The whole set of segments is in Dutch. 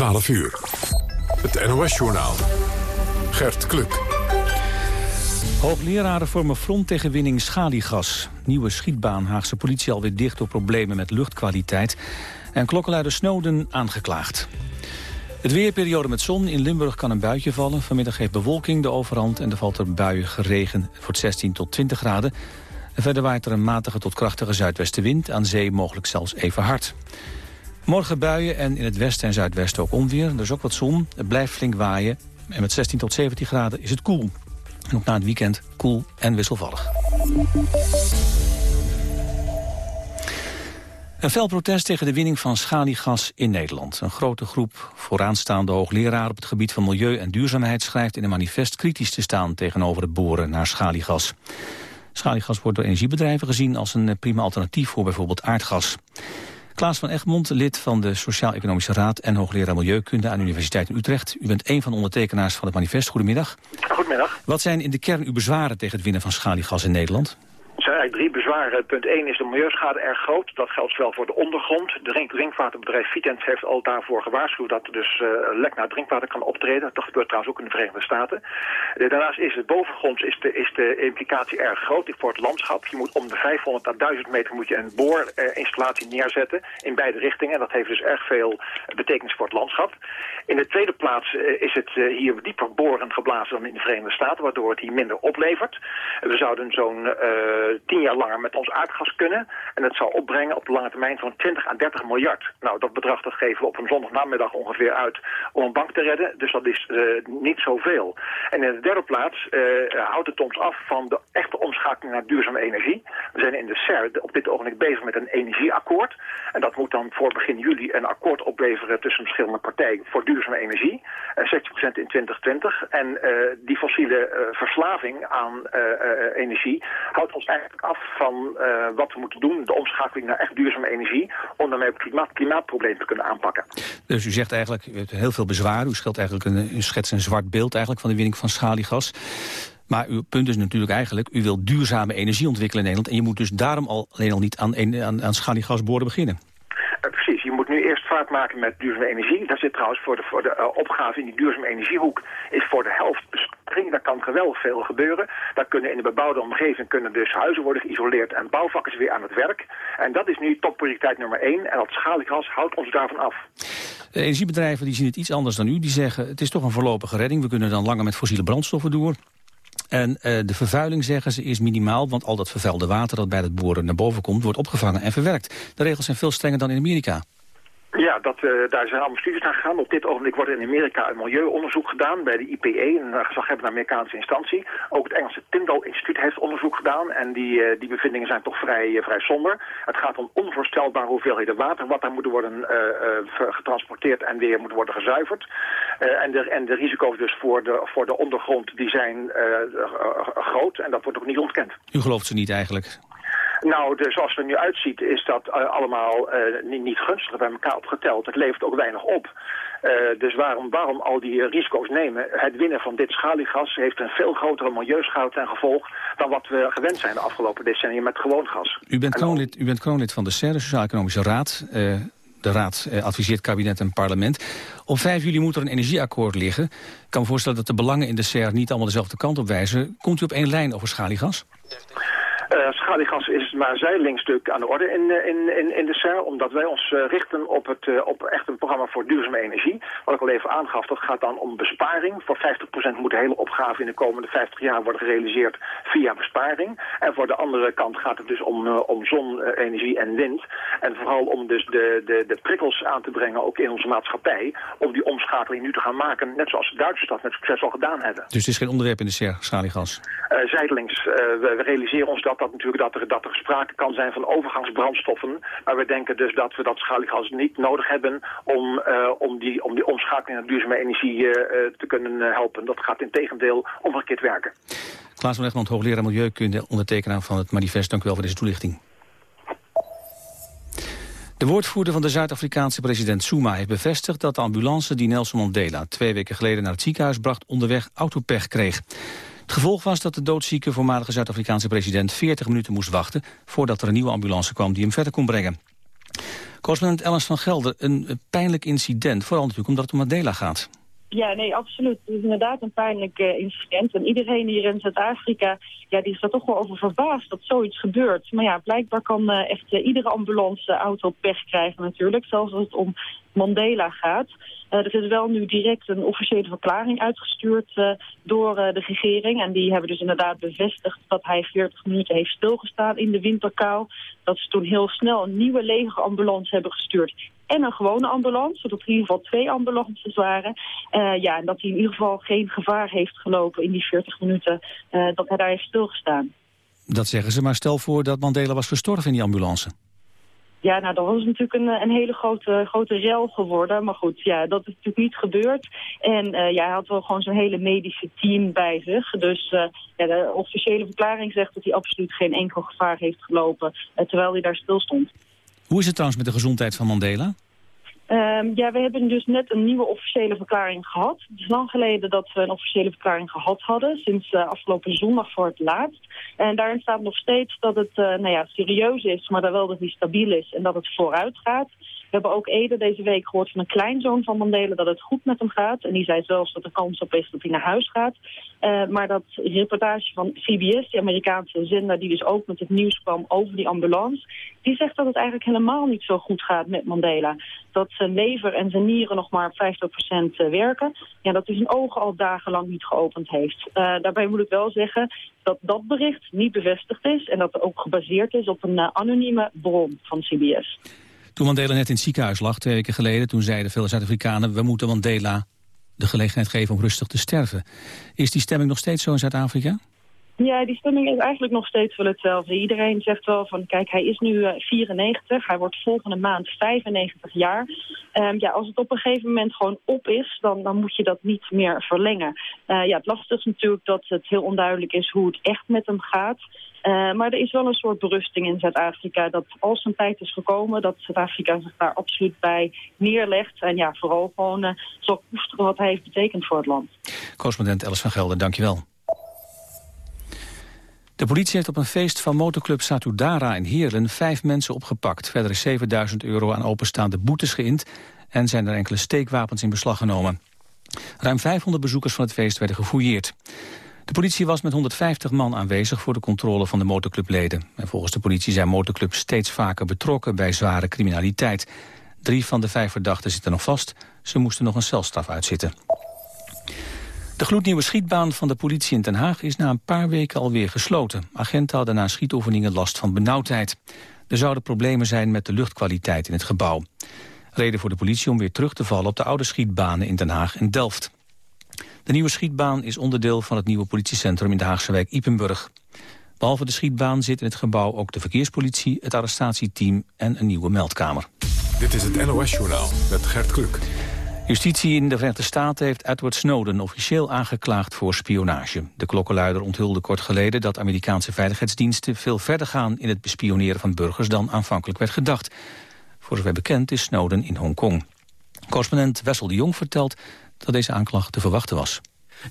12 uur. Het NOS-journaal. Gert Kluk. Hoogleraren vormen front tegen winning schaliegas. Nieuwe schietbaan Haagse politie alweer dicht door problemen met luchtkwaliteit. En klokkenluider Snowden aangeklaagd. Het weerperiode met zon. In Limburg kan een buitje vallen. Vanmiddag heeft bewolking de overhand en er valt er buien geregen. Het wordt 16 tot 20 graden. En verder waait er een matige tot krachtige zuidwestenwind. Aan zee mogelijk zelfs even hard. Morgen buien en in het westen en zuidwesten ook onweer. Er is ook wat zon. Het blijft flink waaien. En met 16 tot 17 graden is het koel. En ook na het weekend koel en wisselvallig. Een fel protest tegen de winning van schaliegas in Nederland. Een grote groep vooraanstaande hoogleraren op het gebied van milieu en duurzaamheid schrijft in een manifest kritisch te staan tegenover het boren naar schaliegas. Schaliegas wordt door energiebedrijven gezien als een prima alternatief voor bijvoorbeeld aardgas. Klaas van Egmond, lid van de Sociaal-Economische Raad en hoogleraar Milieukunde aan de Universiteit in Utrecht. U bent een van de ondertekenaars van het manifest. Goedemiddag. Goedemiddag. Wat zijn in de kern uw bezwaren tegen het winnen van schaliegas in Nederland? Eigenlijk drie bezwaren. Punt 1 is de milieuschade erg groot. Dat geldt zowel voor de ondergrond. De drinkwaterbedrijf Vitens heeft al daarvoor gewaarschuwd dat er dus uh, lek naar drinkwater kan optreden. Dat gebeurt trouwens ook in de Verenigde Staten. Uh, daarnaast is het bovengronds is de, is de implicatie erg groot voor het landschap. Je moet om de 500 à 1000 meter moet je een boorinstallatie neerzetten in beide richtingen. En dat heeft dus erg veel betekenis voor het landschap. In de tweede plaats is het hier dieper boren geblazen dan in de Verenigde Staten, waardoor het hier minder oplevert. We zouden zo'n tien jaar langer met ons aardgas kunnen. En dat zou opbrengen op de lange termijn van 20 à 30 miljard. Nou, dat bedrag dat geven we op een zondagnamiddag ongeveer uit om een bank te redden. Dus dat is uh, niet zoveel. En in de derde plaats uh, houdt het ons af van de echte naar duurzame energie. We zijn in de CER op dit ogenblik bezig met een energieakkoord. En dat moet dan voor begin juli een akkoord opleveren tussen verschillende partijen voor duurzame energie. Uh, 60% in 2020. En die fossiele verslaving aan energie houdt ons eigenlijk af van wat we moeten doen, de omschakeling naar echt duurzame energie, om daarmee het klimaat, klimaatprobleem te kunnen aanpakken. Dus u zegt eigenlijk, u heeft heel veel bezwaar, u, schetst eigenlijk een, u schetst een zwart beeld eigenlijk van de winning van schaliegas. Maar uw punt is natuurlijk eigenlijk, u wilt duurzame energie ontwikkelen in Nederland en je moet dus daarom al, alleen al niet aan, aan, aan schaliegasboren beginnen. Uh, precies, je moet nu eerst vaart maken met duurzame energie. Daar zit trouwens voor de, voor de uh, opgave in die duurzame energiehoek is voor de helft besparing. Daar kan geweldig veel gebeuren. Daar kunnen in de bebouwde omgeving kunnen dus huizen worden geïsoleerd en bouwvakkers weer aan het werk. En dat is nu topprioriteit nummer één. En dat schaliegas houdt ons daarvan af. De energiebedrijven die zien het iets anders dan u. Die zeggen het is toch een voorlopige redding. We kunnen dan langer met fossiele brandstoffen door. En uh, de vervuiling, zeggen ze, is minimaal... want al dat vervuilde water dat bij het boren naar boven komt... wordt opgevangen en verwerkt. De regels zijn veel strenger dan in Amerika. Ja, dat, uh, daar zijn allemaal studies naar gegaan. Op dit ogenblik wordt in Amerika een milieuonderzoek gedaan bij de IPE, een gezaghebbende Amerikaanse instantie. Ook het Engelse Tyndall Instituut heeft onderzoek gedaan en die, uh, die bevindingen zijn toch vrij, uh, vrij somber. Het gaat om onvoorstelbare hoeveelheden water wat daar moeten worden getransporteerd en weer moet worden gezuiverd. en, de, en de risico's dus voor de, voor de ondergrond die zijn groot en dat wordt ook niet ontkend. U gelooft ze niet eigenlijk? Nou, de, zoals het er nu uitziet is dat uh, allemaal uh, niet, niet gunstig bij elkaar opgeteld. Het levert ook weinig op. Uh, dus waarom, waarom al die risico's nemen? Het winnen van dit schaliegas heeft een veel grotere milieuschade ten gevolg... dan wat we gewend zijn de afgelopen decennia met gewoon gas. U bent, kroonlid, u bent kroonlid van de SER, de Sociaal-Economische Raad... De Raad eh, adviseert kabinet en parlement. Op 5 juli moet er een energieakkoord liggen. Ik kan me voorstellen dat de belangen in de SER niet allemaal dezelfde kant op wijzen. Komt u op één lijn over schaliegas? Uh, schaliegas is maar een zijlingstuk aan de orde in, in, in, in de CER, omdat wij ons uh, richten op, het, uh, op echt een programma voor duurzame energie. Wat ik al even aangaf, dat gaat dan om besparing. Voor 50% moet de hele opgave in de komende 50 jaar worden gerealiseerd via besparing. En voor de andere kant gaat het dus om, om zonenergie en wind. En vooral om dus de, de, de prikkels aan te brengen, ook in onze maatschappij, om die omschakeling nu te gaan maken, net zoals de Duitsers dat met succes al gedaan hebben. Dus het is geen onderwerp in de CER, schaliegas? zijdelings. we, we realiseren ons dat dat natuurlijk dat er, dat er sprake kan zijn van overgangsbrandstoffen. Maar we denken dus dat we dat schaliegas niet nodig hebben om, uh, om, die, om die omschakeling naar duurzame energie uh, te kunnen helpen. Dat gaat in tegendeel omgekeerd werken. Klaas van Egmond, hoogleraar Milieukunde, ondertekenaar van het manifest. Dank u wel voor deze toelichting. De woordvoerder van de Zuid-Afrikaanse president Zuma heeft bevestigd dat de ambulance die Nelson Mandela twee weken geleden naar het ziekenhuis bracht onderweg autopech kreeg. Het gevolg was dat de doodzieke voormalige Zuid-Afrikaanse president 40 minuten moest wachten voordat er een nieuwe ambulance kwam die hem verder kon brengen. Correspondent Ellen van Gelder, een pijnlijk incident, vooral natuurlijk omdat het om Mandela gaat. Ja, nee, absoluut. Het is inderdaad een pijnlijk uh, incident. En iedereen hier in Zuid-Afrika, ja, die is er toch wel over verbaasd dat zoiets gebeurt. Maar ja, blijkbaar kan uh, echt uh, iedere ambulanceauto pech krijgen natuurlijk. Zelfs als het om Mandela gaat. Er is wel nu direct een officiële verklaring uitgestuurd door de regering. En die hebben dus inderdaad bevestigd dat hij 40 minuten heeft stilgestaan in de winterkou. Dat ze toen heel snel een nieuwe legerambulance hebben gestuurd en een gewone ambulance. Zodat er in ieder geval twee ambulances waren. Ja, en dat hij in ieder geval geen gevaar heeft gelopen in die 40 minuten dat hij daar heeft stilgestaan. Dat zeggen ze, maar stel voor dat Mandela was gestorven in die ambulance. Ja, nou, dat was natuurlijk een, een hele grote, grote rel geworden. Maar goed, ja, dat is natuurlijk niet gebeurd. En uh, ja, hij had wel gewoon zijn hele medische team bij zich. Dus uh, ja, de officiële verklaring zegt dat hij absoluut geen enkel gevaar heeft gelopen... Terwijl hij daar stil stond. Hoe is het trouwens met de gezondheid van Mandela? Um, ja, we hebben dus net een nieuwe officiële verklaring gehad. Het is lang geleden dat we een officiële verklaring gehad hadden. Sinds uh, afgelopen zondag voor het laatst. En daarin staat nog steeds dat het uh, nou ja, serieus is, maar dat wel dat hij stabiel is en dat het vooruit gaat. We hebben ook eerder deze week gehoord van een kleinzoon van Mandela dat het goed met hem gaat. En die zei zelfs dat de kans op is dat hij naar huis gaat. Uh, maar dat reportage van CBS, die Amerikaanse zender die dus ook met het nieuws kwam over die ambulance, die zegt dat het eigenlijk helemaal niet zo goed gaat met Mandela. Dat zijn lever en zijn nieren nog maar 50% werken. Ja, dat hij zijn ogen al dagenlang niet geopend heeft. Uh, daarbij moet ik wel zeggen dat dat bericht niet bevestigd is en dat ook gebaseerd is op een anonieme bron van CBS. Toen Mandela net in het ziekenhuis lag, twee weken geleden... toen zeiden veel Zuid-Afrikanen... we moeten Mandela de gelegenheid geven om rustig te sterven. Is die stemming nog steeds zo in Zuid-Afrika? Ja, die stemming is eigenlijk nog steeds wel hetzelfde. Iedereen zegt wel van, kijk, hij is nu uh, 94, hij wordt volgende maand 95 jaar. Um, ja, als het op een gegeven moment gewoon op is, dan, dan moet je dat niet meer verlengen. Uh, ja, het lastige is natuurlijk dat het heel onduidelijk is hoe het echt met hem gaat. Uh, maar er is wel een soort berusting in Zuid-Afrika dat als een tijd is gekomen, dat Zuid-Afrika zich daar absoluut bij neerlegt. En ja, vooral gewoon uh, zal koesteren wat hij heeft betekend voor het land. Correspondent Alice van Gelder, dankjewel. De politie heeft op een feest van motorclub Satudara in Heerlen vijf mensen opgepakt. Verder is 7000 euro aan openstaande boetes geïnd en zijn er enkele steekwapens in beslag genomen. Ruim 500 bezoekers van het feest werden gefouilleerd. De politie was met 150 man aanwezig voor de controle van de motorclubleden. En volgens de politie zijn motorclubs steeds vaker betrokken bij zware criminaliteit. Drie van de vijf verdachten zitten nog vast. Ze moesten nog een celstraf uitzitten. De gloednieuwe schietbaan van de politie in Den Haag is na een paar weken alweer gesloten. Agenten hadden na schietoefeningen last van benauwdheid. Er zouden problemen zijn met de luchtkwaliteit in het gebouw. Reden voor de politie om weer terug te vallen op de oude schietbanen in Den Haag en Delft. De nieuwe schietbaan is onderdeel van het nieuwe politiecentrum in de Haagse wijk Ipenburg. Behalve de schietbaan zit in het gebouw ook de verkeerspolitie, het arrestatieteam en een nieuwe meldkamer. Dit is het NOS-journaal met Gert Kluk. Justitie in de Verenigde Staten heeft Edward Snowden officieel aangeklaagd voor spionage. De klokkenluider onthulde kort geleden dat Amerikaanse veiligheidsdiensten veel verder gaan in het bespioneren van burgers dan aanvankelijk werd gedacht. Voor zover bekend is Snowden in Hongkong. Correspondent Wessel de Jong vertelt dat deze aanklacht te verwachten was.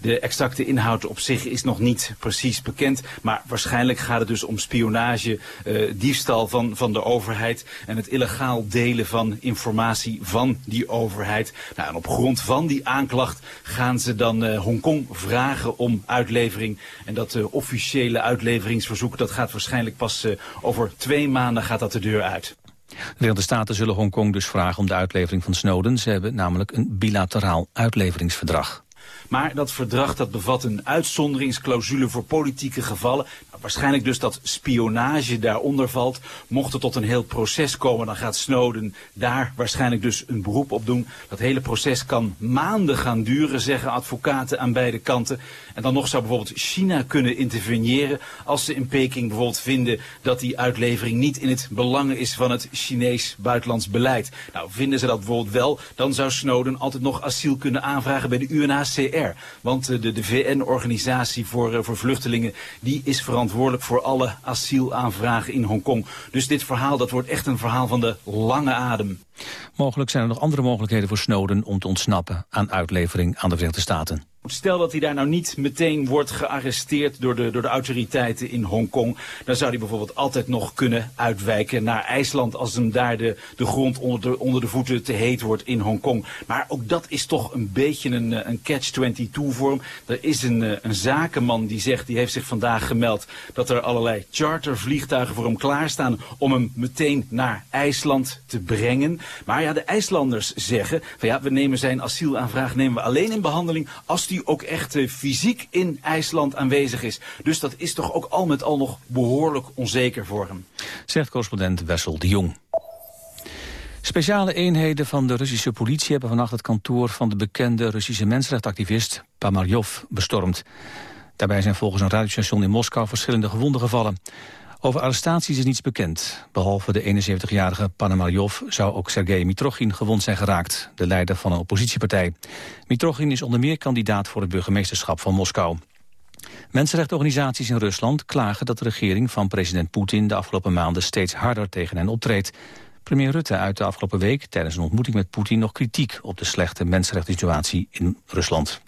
De exacte inhoud op zich is nog niet precies bekend. Maar waarschijnlijk gaat het dus om spionage, uh, diefstal van, van de overheid... en het illegaal delen van informatie van die overheid. Nou, en op grond van die aanklacht gaan ze dan uh, Hongkong vragen om uitlevering. En dat uh, officiële uitleveringsverzoek dat gaat waarschijnlijk pas over twee maanden gaat dat de deur uit. De Verenigde Staten zullen Hongkong dus vragen om de uitlevering van Snowden. Ze hebben namelijk een bilateraal uitleveringsverdrag. Maar dat verdrag dat bevat een uitzonderingsclausule voor politieke gevallen. Waarschijnlijk dus dat spionage daaronder valt. Mocht er tot een heel proces komen, dan gaat Snowden daar waarschijnlijk dus een beroep op doen. Dat hele proces kan maanden gaan duren, zeggen advocaten aan beide kanten. En dan nog zou bijvoorbeeld China kunnen interveneren als ze in Peking bijvoorbeeld vinden dat die uitlevering niet in het belang is van het Chinees buitenlands beleid. Nou, vinden ze dat bijvoorbeeld wel, dan zou Snowden altijd nog asiel kunnen aanvragen bij de UNHCR. Want eh, de, de VN-organisatie voor, eh, voor vluchtelingen die is verantwoordelijk voor alle asielaanvragen in Hongkong. Dus dit verhaal dat wordt echt een verhaal van de lange adem. Mogelijk zijn er nog andere mogelijkheden voor Snowden om te ontsnappen aan uitlevering aan de Verenigde Staten. Stel dat hij daar nou niet meteen wordt gearresteerd door de, door de autoriteiten in Hongkong. Dan zou hij bijvoorbeeld altijd nog kunnen uitwijken naar IJsland als hem daar de, de grond onder de, onder de voeten te heet wordt in Hongkong. Maar ook dat is toch een beetje een, eh, een catch-22 vorm. Er is een, eh, een zakenman die zegt, die heeft zich vandaag gemeld dat er allerlei chartervliegtuigen voor hem klaarstaan om hem meteen naar IJsland te brengen. Maar ja, de IJslanders zeggen van ja, we nemen zijn asielaanvraag nemen we alleen in behandeling als die ook echt uh, fysiek in IJsland aanwezig is. Dus dat is toch ook al met al nog behoorlijk onzeker voor hem. Zegt correspondent Wessel de Jong. Speciale eenheden van de Russische politie hebben vannacht het kantoor van de bekende Russische mensenrechtenactivist Pamarjov bestormd. Daarbij zijn volgens een radiostation in Moskou verschillende gewonden gevallen. Over arrestaties is niets bekend. Behalve de 71-jarige Panamarjov zou ook Sergei Mitrochin gewond zijn geraakt, de leider van een oppositiepartij. Mitrochin is onder meer kandidaat voor het burgemeesterschap van Moskou. Mensenrechtenorganisaties in Rusland klagen dat de regering van president Poetin de afgelopen maanden steeds harder tegen hen optreedt. Premier Rutte uit de afgelopen week tijdens een ontmoeting met Poetin nog kritiek op de slechte mensenrechtssituatie in Rusland.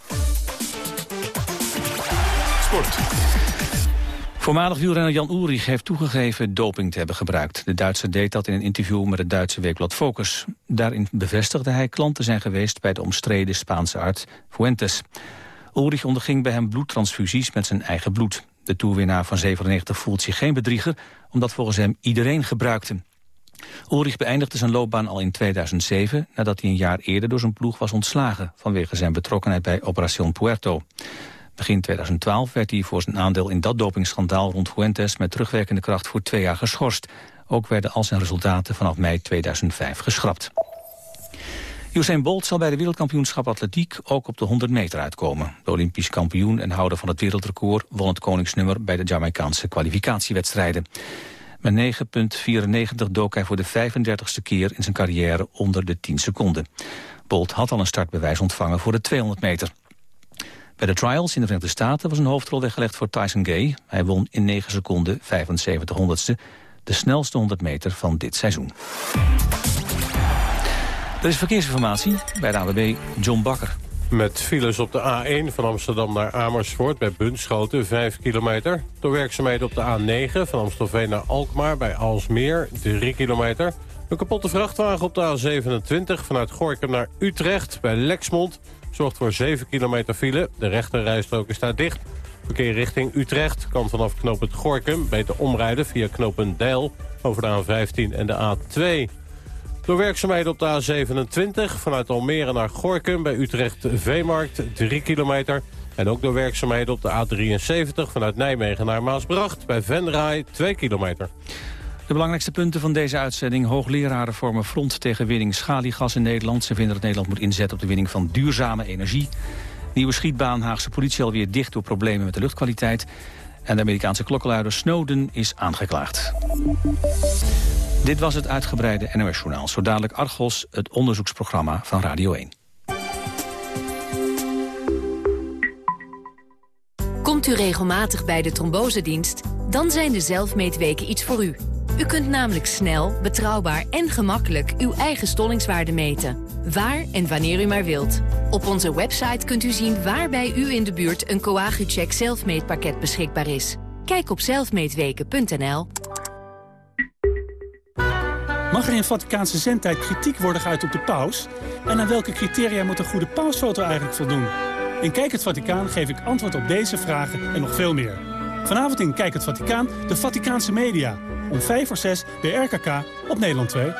Voormalig wielrenner Jan Ulrich heeft toegegeven doping te hebben gebruikt. De Duitser deed dat in een interview met het Duitse weekblad Focus. Daarin bevestigde hij klanten zijn geweest bij de omstreden Spaanse arts Fuentes. Ulrich onderging bij hem bloedtransfusies met zijn eigen bloed. De toerwinnaar van 97 voelt zich geen bedrieger, omdat volgens hem iedereen gebruikte. Ulrich beëindigde zijn loopbaan al in 2007... nadat hij een jaar eerder door zijn ploeg was ontslagen... vanwege zijn betrokkenheid bij Operación Puerto. Begin 2012 werd hij voor zijn aandeel in dat dopingschandaal rond Fuentes met terugwerkende kracht voor twee jaar geschorst. Ook werden al zijn resultaten vanaf mei 2005 geschrapt. Usain Bolt zal bij de wereldkampioenschap atletiek ook op de 100 meter uitkomen. De olympisch kampioen en houder van het wereldrecord won het koningsnummer bij de Jamaicaanse kwalificatiewedstrijden. Met 9,94 dook hij voor de 35ste keer in zijn carrière onder de 10 seconden. Bolt had al een startbewijs ontvangen voor de 200 meter. Bij de trials in de Verenigde Staten was een hoofdrol weggelegd voor Tyson Gay. Hij won in 9 seconden 75 honderdste, de snelste 100 meter van dit seizoen. Er is verkeersinformatie bij de AWB John Bakker. Met files op de A1 van Amsterdam naar Amersfoort bij Bunschoten 5 kilometer. Door werkzaamheden op de A9 van Amstelveen naar Alkmaar bij Alsmeer 3 kilometer. Een kapotte vrachtwagen op de A27 vanuit Gorkum naar Utrecht bij Lexmond zorgt voor 7 kilometer file. De rechterrijstrook is daar dicht. Verkeer richting Utrecht kan vanaf knooppunt Gorkum beter omrijden via knooppunt Deil over de A15 en de A2. Door werkzaamheden op de A27 vanuit Almere naar Gorkum bij Utrecht Veemarkt 3 kilometer. En ook door werkzaamheden op de A73 vanuit Nijmegen naar Maasbracht bij Venray 2 kilometer. De belangrijkste punten van deze uitzending. Hoogleraren vormen front tegen winning schaliegas in Nederland. Ze vinden dat Nederland moet inzetten op de winning van duurzame energie. Nieuwe schietbaan Haagse politie alweer dicht door problemen met de luchtkwaliteit. En de Amerikaanse klokkenluider Snowden is aangeklaagd. Dit was het uitgebreide NOS-journaal. Zo dadelijk Argos, het onderzoeksprogramma van Radio 1. Komt u regelmatig bij de trombosedienst? Dan zijn de zelfmeetweken iets voor u. U kunt namelijk snel, betrouwbaar en gemakkelijk uw eigen stollingswaarde meten. Waar en wanneer u maar wilt. Op onze website kunt u zien waar bij u in de buurt een Coagucheck zelfmeetpakket beschikbaar is. Kijk op zelfmeetweken.nl. Mag er in Vaticaanse zendtijd kritiek worden geuit op de paus? En aan welke criteria moet een goede pausfoto eigenlijk voldoen? In Kijk het Vaticaan geef ik antwoord op deze vragen en nog veel meer. Vanavond in Kijk het Vaticaan, de Vaticaanse media om 5 voor 6 bij RKK op Nederland 2.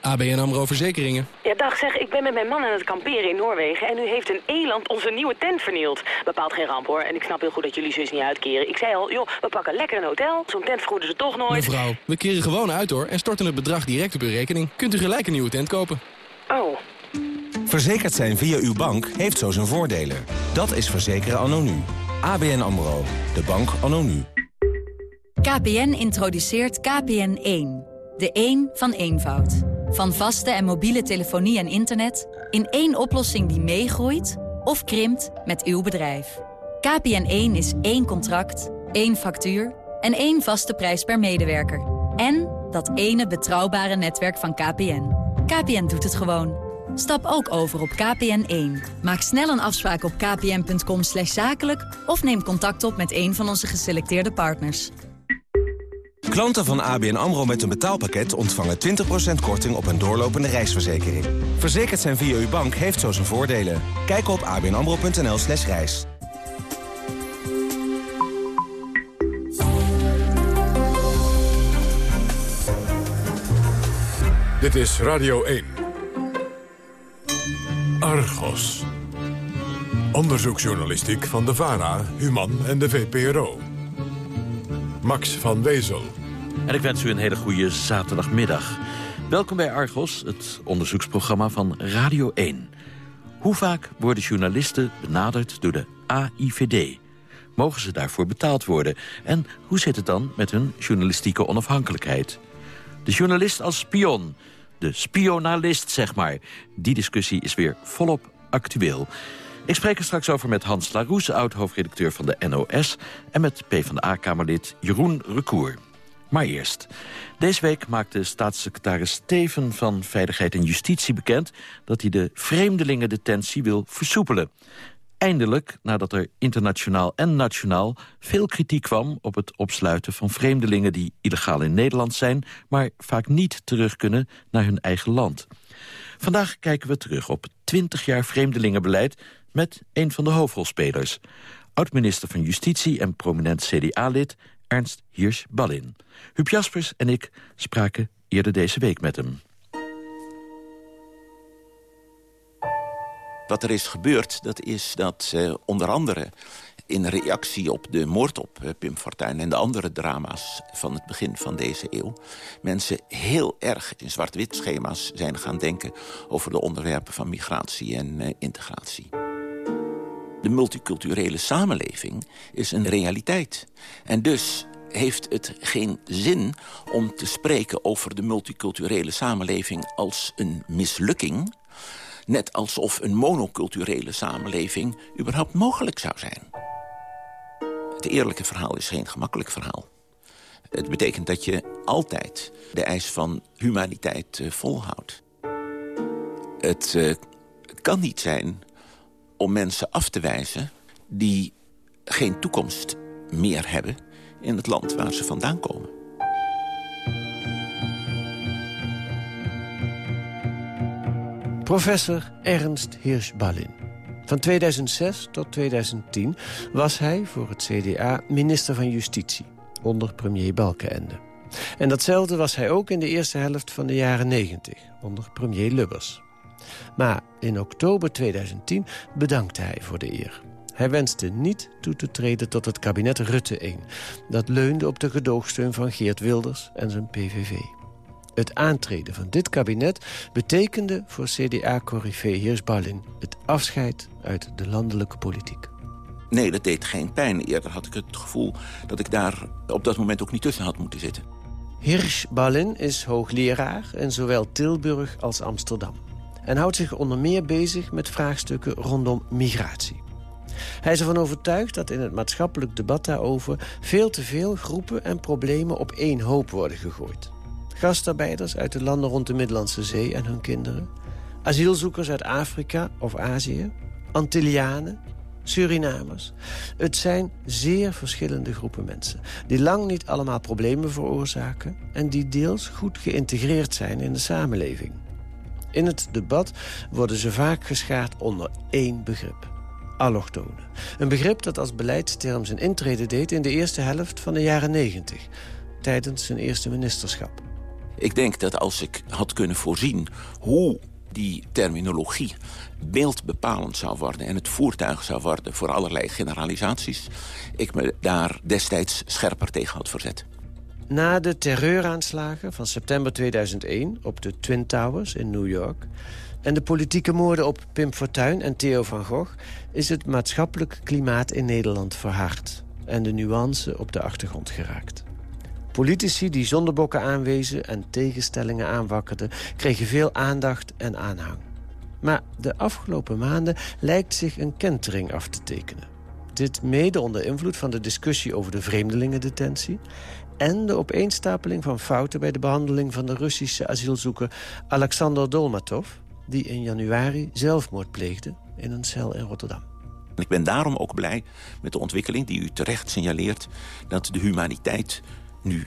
ABN AMRO Verzekeringen. Ja, dag zeg, ik ben met mijn man aan het kamperen in Noorwegen... en nu heeft een eland onze nieuwe tent vernield. Bepaalt geen ramp, hoor. En ik snap heel goed dat jullie zus niet uitkeren. Ik zei al, joh, we pakken lekker een hotel. Zo'n tent vergoeden ze toch nooit. Mevrouw, we keren gewoon uit, hoor. En storten het bedrag direct op uw rekening. Kunt u gelijk een nieuwe tent kopen. Oh. Verzekerd zijn via uw bank heeft zo zijn voordelen. Dat is verzekeren anonu. ABN AMRO. De bank anno nu. KPN introduceert KPN1. De 1 van eenvoud. Van vaste en mobiele telefonie en internet... in één oplossing die meegroeit of krimpt met uw bedrijf. KPN1 is één contract, één factuur en één vaste prijs per medewerker. En dat ene betrouwbare netwerk van KPN. KPN doet het gewoon. Stap ook over op KPN1. Maak snel een afspraak op kpn.com zakelijk... of neem contact op met een van onze geselecteerde partners. Klanten van ABN AMRO met een betaalpakket ontvangen 20% korting op een doorlopende reisverzekering. Verzekerd zijn via uw bank heeft zo zijn voordelen. Kijk op abnamro.nl slash reis. Dit is Radio 1. Argos. Onderzoeksjournalistiek van de VARA, Human en de VPRO. Max van Wezel. En ik wens u een hele goede zaterdagmiddag. Welkom bij Argos, het onderzoeksprogramma van Radio 1. Hoe vaak worden journalisten benaderd door de AIVD? Mogen ze daarvoor betaald worden? En hoe zit het dan met hun journalistieke onafhankelijkheid? De journalist als spion, de spionalist zeg maar. Die discussie is weer volop actueel. Ik spreek er straks over met Hans Laroes, oud-hoofdredacteur van de NOS... en met PvdA-kamerlid Jeroen Recour. Maar eerst. Deze week maakte staatssecretaris Steven van Veiligheid en Justitie bekend... dat hij de vreemdelingendetentie wil versoepelen. Eindelijk, nadat er internationaal en nationaal veel kritiek kwam... op het opsluiten van vreemdelingen die illegaal in Nederland zijn... maar vaak niet terug kunnen naar hun eigen land. Vandaag kijken we terug op 20 jaar vreemdelingenbeleid... met een van de hoofdrolspelers. Oud-minister van Justitie en prominent CDA-lid Ernst Hirsch-Ballin. Huub Jaspers en ik spraken eerder deze week met hem. Wat er is gebeurd, dat is dat onder andere in reactie op de moord op uh, Pim Fortuyn... en de andere drama's van het begin van deze eeuw... mensen heel erg in zwart-wit schema's zijn gaan denken... over de onderwerpen van migratie en uh, integratie. De multiculturele samenleving is een realiteit. En dus heeft het geen zin om te spreken over de multiculturele samenleving als een mislukking... net alsof een monoculturele samenleving überhaupt mogelijk zou zijn. Het eerlijke verhaal is geen gemakkelijk verhaal. Het betekent dat je altijd de eis van humaniteit uh, volhoudt. Het uh, kan niet zijn om mensen af te wijzen die geen toekomst meer hebben in het land waar ze vandaan komen. Professor Ernst Hirsch-Ballin. Van 2006 tot 2010 was hij voor het CDA minister van Justitie... onder premier Balkenende. En datzelfde was hij ook in de eerste helft van de jaren 90... onder premier Lubbers. Maar in oktober 2010 bedankte hij voor de eer. Hij wenste niet toe te treden tot het kabinet Rutte 1. Dat leunde op de gedoogsteun van Geert Wilders en zijn PVV. Het aantreden van dit kabinet betekende voor CDA-corrivé Heersballin... het afscheid uit de landelijke politiek. Nee, dat deed geen pijn. Eerder had ik het gevoel dat ik daar op dat moment ook niet tussen had moeten zitten. Hirsch-Ballin is hoogleraar in zowel Tilburg als Amsterdam. En houdt zich onder meer bezig met vraagstukken rondom migratie. Hij is ervan overtuigd dat in het maatschappelijk debat daarover... veel te veel groepen en problemen op één hoop worden gegooid. Gastarbeiders uit de landen rond de Middellandse Zee en hun kinderen... asielzoekers uit Afrika of Azië... Antillianen, Surinamers. Het zijn zeer verschillende groepen mensen... die lang niet allemaal problemen veroorzaken... en die deels goed geïntegreerd zijn in de samenleving. In het debat worden ze vaak geschaard onder één begrip allochtonen. Een begrip dat als beleidsterm zijn intrede deed... in de eerste helft van de jaren 90, tijdens zijn eerste ministerschap. Ik denk dat als ik had kunnen voorzien hoe die terminologie beeldbepalend zou worden... en het voertuig zou worden voor allerlei generalisaties... ik me daar destijds scherper tegen had verzet. Na de terreuraanslagen van september 2001 op de Twin Towers in New York... en de politieke moorden op Pim Fortuyn en Theo van Gogh... is het maatschappelijk klimaat in Nederland verhard... en de nuance op de achtergrond geraakt. Politici die zondebokken aanwezen en tegenstellingen aanwakkerden... kregen veel aandacht en aanhang. Maar de afgelopen maanden lijkt zich een kentering af te tekenen. Dit mede onder invloed van de discussie over de vreemdelingendetentie en de opeenstapeling van fouten bij de behandeling van de Russische asielzoeker Alexander Dolmatov... die in januari zelfmoord pleegde in een cel in Rotterdam. Ik ben daarom ook blij met de ontwikkeling die u terecht signaleert... dat de humaniteit nu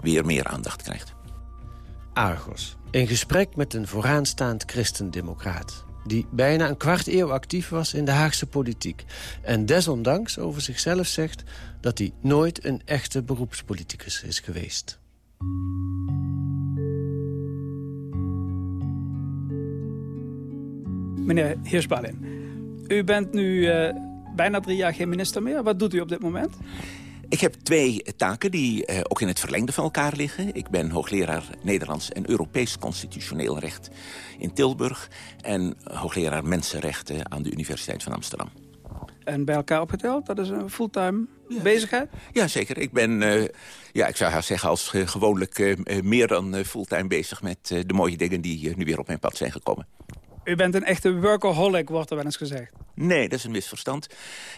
weer meer aandacht krijgt. Argos, in gesprek met een vooraanstaand christendemocraat... die bijna een kwart eeuw actief was in de Haagse politiek... en desondanks over zichzelf zegt dat hij nooit een echte beroepspoliticus is geweest. Meneer Hirschbalin, u bent nu uh, bijna drie jaar geen minister meer. Wat doet u op dit moment? Ik heb twee taken die uh, ook in het verlengde van elkaar liggen. Ik ben hoogleraar Nederlands en Europees constitutioneel recht in Tilburg... en hoogleraar mensenrechten aan de Universiteit van Amsterdam. En bij elkaar opgeteld, dat is een fulltime ja. bezigheid? Ja, zeker. Ik ben, uh, ja, ik zou zeggen, als uh, gewoonlijk meer dan fulltime bezig... met de mooie dingen die nu weer op mijn pad zijn gekomen. U bent een echte workaholic, wordt er wel eens gezegd. Nee, dat is een misverstand.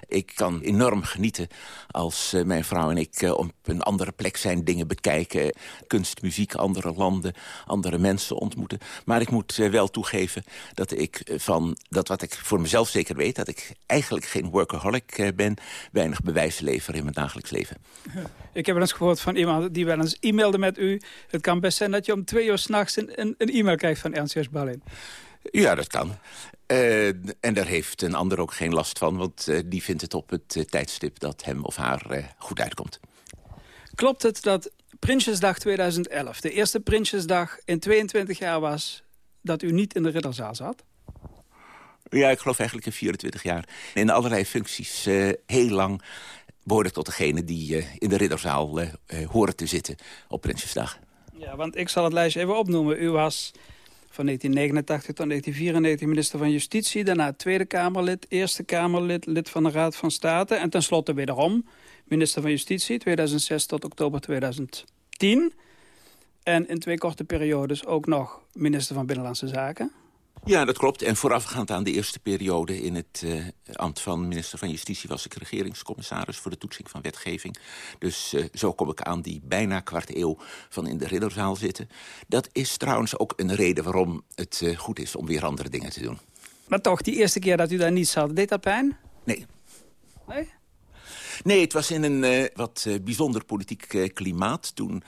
Ik kan enorm genieten als uh, mijn vrouw en ik uh, op een andere plek zijn, dingen bekijken. Kunst, muziek, andere landen, andere mensen ontmoeten. Maar ik moet uh, wel toegeven dat ik van dat wat ik voor mezelf zeker weet... dat ik eigenlijk geen workaholic ben, weinig bewijs lever in mijn dagelijks leven. Ik heb wel eens gehoord van iemand die wel eens e-mailde met u. Het kan best zijn dat je om twee uur s'nachts een, een, een e-mail krijgt van Ernst Ballin. Ja, dat kan. Uh, en daar heeft een ander ook geen last van, want uh, die vindt het op het uh, tijdstip dat hem of haar goed uitkomt. Klopt het dat Prinsjesdag 2011, de eerste Prinsjesdag in 22 jaar was... dat u niet in de ridderzaal zat? Ja, ik geloof eigenlijk in 24 jaar. In allerlei functies heel lang behoorde tot degene die in de ridderzaal horen te zitten op Prinsjesdag. Ja, want ik zal het lijstje even opnoemen. U was van 1989 tot 1994 minister van Justitie. Daarna Tweede Kamerlid, Eerste Kamerlid, lid van de Raad van State. En tenslotte wederom minister van Justitie, 2006 tot oktober 2010. En in twee korte periodes ook nog minister van Binnenlandse Zaken. Ja, dat klopt. En voorafgaand aan de eerste periode in het uh, ambt van minister van Justitie... was ik regeringscommissaris voor de toetsing van wetgeving. Dus uh, zo kom ik aan die bijna kwart eeuw van in de ridderzaal zitten. Dat is trouwens ook een reden waarom het uh, goed is om weer andere dingen te doen. Maar toch, die eerste keer dat u daar niet zat, deed dat pijn? Nee. Nee? Nee, het was in een wat bijzonder politiek klimaat toen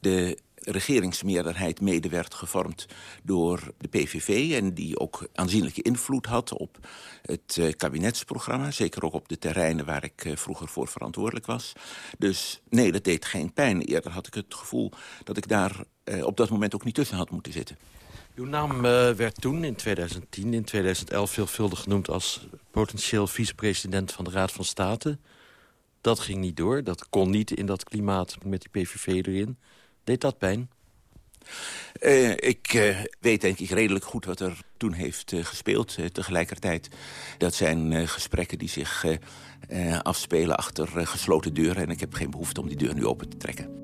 de regeringsmeerderheid mede werd gevormd door de PVV... en die ook aanzienlijke invloed had op het uh, kabinetsprogramma. Zeker ook op de terreinen waar ik uh, vroeger voor verantwoordelijk was. Dus nee, dat deed geen pijn. Eerder had ik het gevoel dat ik daar uh, op dat moment ook niet tussen had moeten zitten. Uw naam werd toen, in 2010, in 2011 veelvuldig genoemd... als potentieel vicepresident van de Raad van State. Dat ging niet door. Dat kon niet in dat klimaat met die PVV erin. Deed dat pijn? Uh, ik uh, weet denk ik redelijk goed wat er toen heeft uh, gespeeld. tegelijkertijd, dat zijn gesprekken die zich afspelen achter gesloten deuren. En ik heb geen behoefte om die deur nu open te trekken.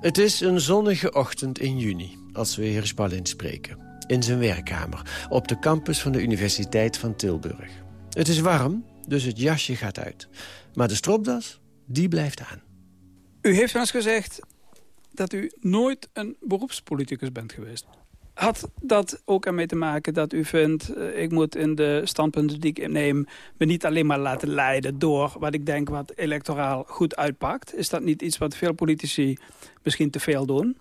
Het is een zonnige ochtend in juni, als we heer Spallin spreken. In zijn werkkamer, op de campus van de Universiteit van Tilburg. Het is warm, dus het jasje gaat uit. Maar de stropdas, die blijft aan. U heeft ons gezegd, dat u nooit een beroepspoliticus bent geweest. Had dat ook ermee te maken dat u vindt... Uh, ik moet in de standpunten die ik neem... me niet alleen maar laten leiden door wat ik denk wat electoraal goed uitpakt? Is dat niet iets wat veel politici misschien te veel doen?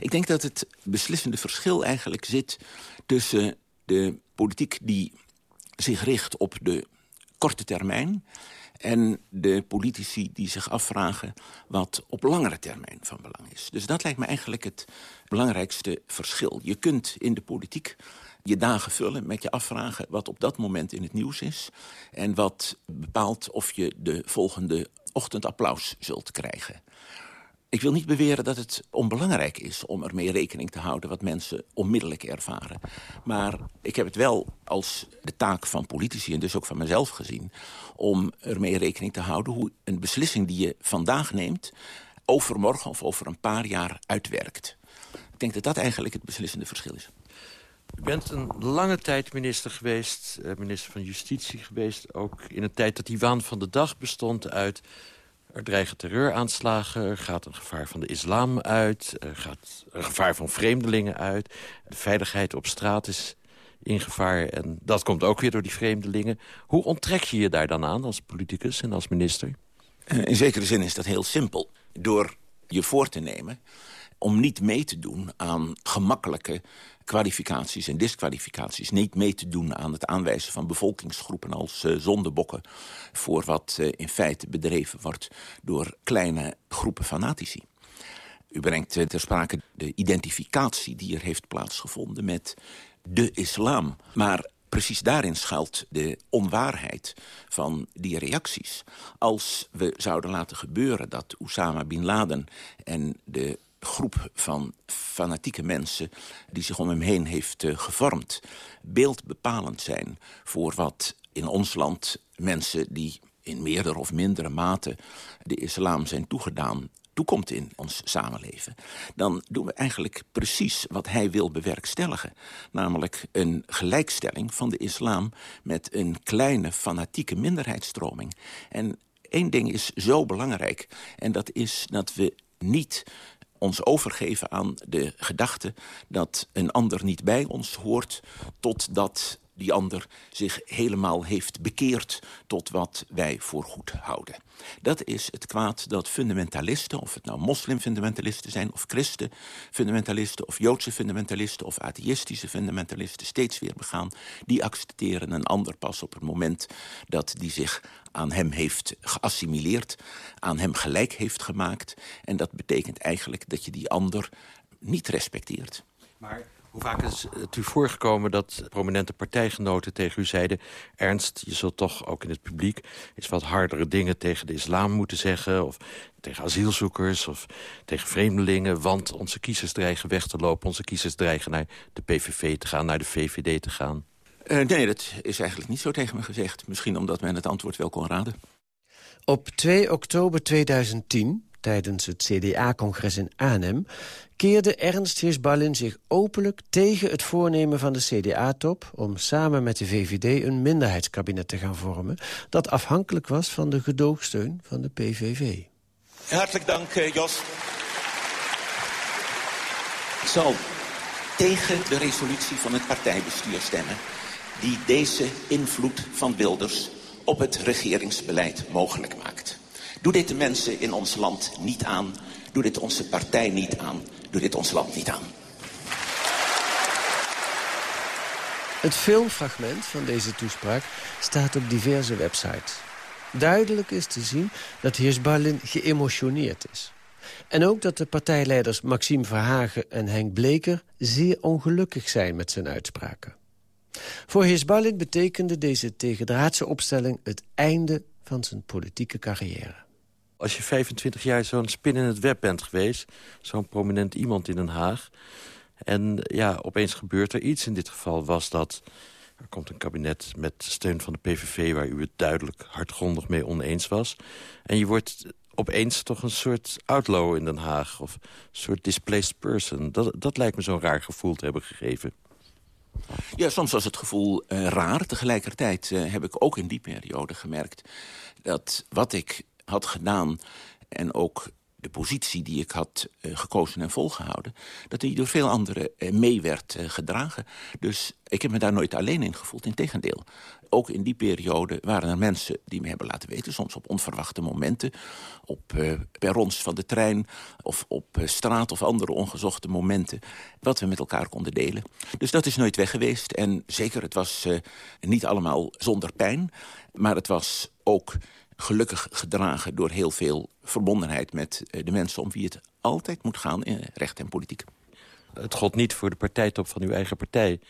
Ik denk dat het beslissende verschil eigenlijk zit... tussen de politiek die zich richt op de korte termijn en de politici die zich afvragen wat op langere termijn van belang is. Dus dat lijkt me eigenlijk het belangrijkste verschil. Je kunt in de politiek je dagen vullen met je afvragen wat op dat moment in het nieuws is... en wat bepaalt of je de volgende ochtend applaus zult krijgen. Ik wil niet beweren dat het onbelangrijk is om ermee rekening te houden... wat mensen onmiddellijk ervaren. Maar ik heb het wel als de taak van politici en dus ook van mezelf gezien... om ermee rekening te houden hoe een beslissing die je vandaag neemt... overmorgen of over een paar jaar uitwerkt. Ik denk dat dat eigenlijk het beslissende verschil is. U bent een lange tijd minister geweest, eh, minister van Justitie geweest... ook in een tijd dat die waan van de dag bestond uit Er dreigen terreuraanslagen, er gaat een gevaar van de islam uit... er gaat een gevaar van vreemdelingen uit. De veiligheid op straat is in gevaar en dat komt ook weer door die vreemdelingen. Hoe onttrek je je daar dan aan als politicus en als minister? Eh, in zekere zin is dat heel simpel. Door je voor te nemen om niet mee te doen aan gemakkelijke kwalificaties en disqualificaties. Niet mee te doen aan het aanwijzen van bevolkingsgroepen als uh, zondebokken... voor wat uh, in feite bedreven wordt door kleine groepen fanatici. U brengt uh, ter sprake de identificatie die er heeft plaatsgevonden met de islam. Maar precies daarin schuilt de onwaarheid van die reacties. Als we zouden laten gebeuren dat Osama Bin Laden en de groep van fanatieke mensen die zich om hem heen heeft uh, gevormd... beeldbepalend zijn voor wat in ons land mensen die in meerdere of mindere mate de islam zijn toegedaan toekomt in ons samenleven... dan doen we eigenlijk precies wat hij wil bewerkstelligen. Namelijk een gelijkstelling van de islam... met een kleine fanatieke minderheidsstroming. En één ding is zo belangrijk. En dat is dat we niet ons overgeven aan de gedachte dat een ander niet bij ons hoort... totdat die ander zich helemaal heeft bekeerd tot wat wij voor goed houden. Dat is het kwaad dat fundamentalisten, of het nou moslimfundamentalisten zijn... of christenfundamentalisten, of joodse fundamentalisten... of atheïstische fundamentalisten steeds weer begaan. Die accepteren een ander pas op het moment dat die zich aan hem heeft geassimileerd... aan hem gelijk heeft gemaakt. En dat betekent eigenlijk dat je die ander niet respecteert. Maar hoe vaak is het u voorgekomen dat prominente partijgenoten tegen u zeiden... Ernst, je zult toch ook in het publiek eens wat hardere dingen tegen de islam moeten zeggen... of tegen asielzoekers of tegen vreemdelingen... want onze kiezers dreigen weg te lopen, onze kiezers dreigen naar de PVV te gaan... naar de VVD te gaan. Uh, nee, dat is eigenlijk niet zo tegen me gezegd. Misschien omdat men het antwoord wel kon raden. Op 2 oktober 2010 tijdens het CDA-congres in Arnhem... keerde Ernst Hirschballin zich openlijk tegen het voornemen van de CDA-top... om samen met de VVD een minderheidskabinet te gaan vormen... dat afhankelijk was van de gedoogsteun van de PVV. Hartelijk dank, eh, Jos. Ik zal tegen de resolutie van het partijbestuur stemmen... die deze invloed van Wilders op het regeringsbeleid mogelijk maakt. Doe dit de mensen in ons land niet aan. Doe dit onze partij niet aan. Doe dit ons land niet aan. Het filmfragment van deze toespraak staat op diverse websites. Duidelijk is te zien dat Hirschballin geëmotioneerd is. En ook dat de partijleiders Maxime Verhagen en Henk Bleker... zeer ongelukkig zijn met zijn uitspraken. Voor Hirschballin betekende deze tegendraadse opstelling... het einde van zijn politieke carrière. Als je 25 jaar zo'n spin in het web bent geweest... zo'n prominent iemand in Den Haag... en ja, opeens gebeurt er iets. In dit geval was dat... er komt een kabinet met steun van de PVV... waar u het duidelijk hardgrondig mee oneens was. En je wordt opeens toch een soort outlaw in Den Haag... of een soort displaced person. Dat, dat lijkt me zo'n raar gevoel te hebben gegeven. Ja, soms was het gevoel uh, raar. Tegelijkertijd uh, heb ik ook in die periode gemerkt... dat wat ik had gedaan... en ook de positie die ik had uh, gekozen en volgehouden... dat die door veel anderen uh, mee werd uh, gedragen. Dus ik heb me daar nooit alleen in gevoeld, integendeel. Ook in die periode waren er mensen die me hebben laten weten... soms op onverwachte momenten, op perrons van de trein... of op straat of andere ongezochte momenten... wat we met elkaar konden delen. Dus dat is nooit weg geweest. En zeker, het was niet allemaal zonder pijn... maar het was ook gelukkig gedragen door heel veel verbondenheid... met eh, de mensen om wie het altijd moet gaan in recht en politiek. Het god niet voor de partijtop van uw eigen partij.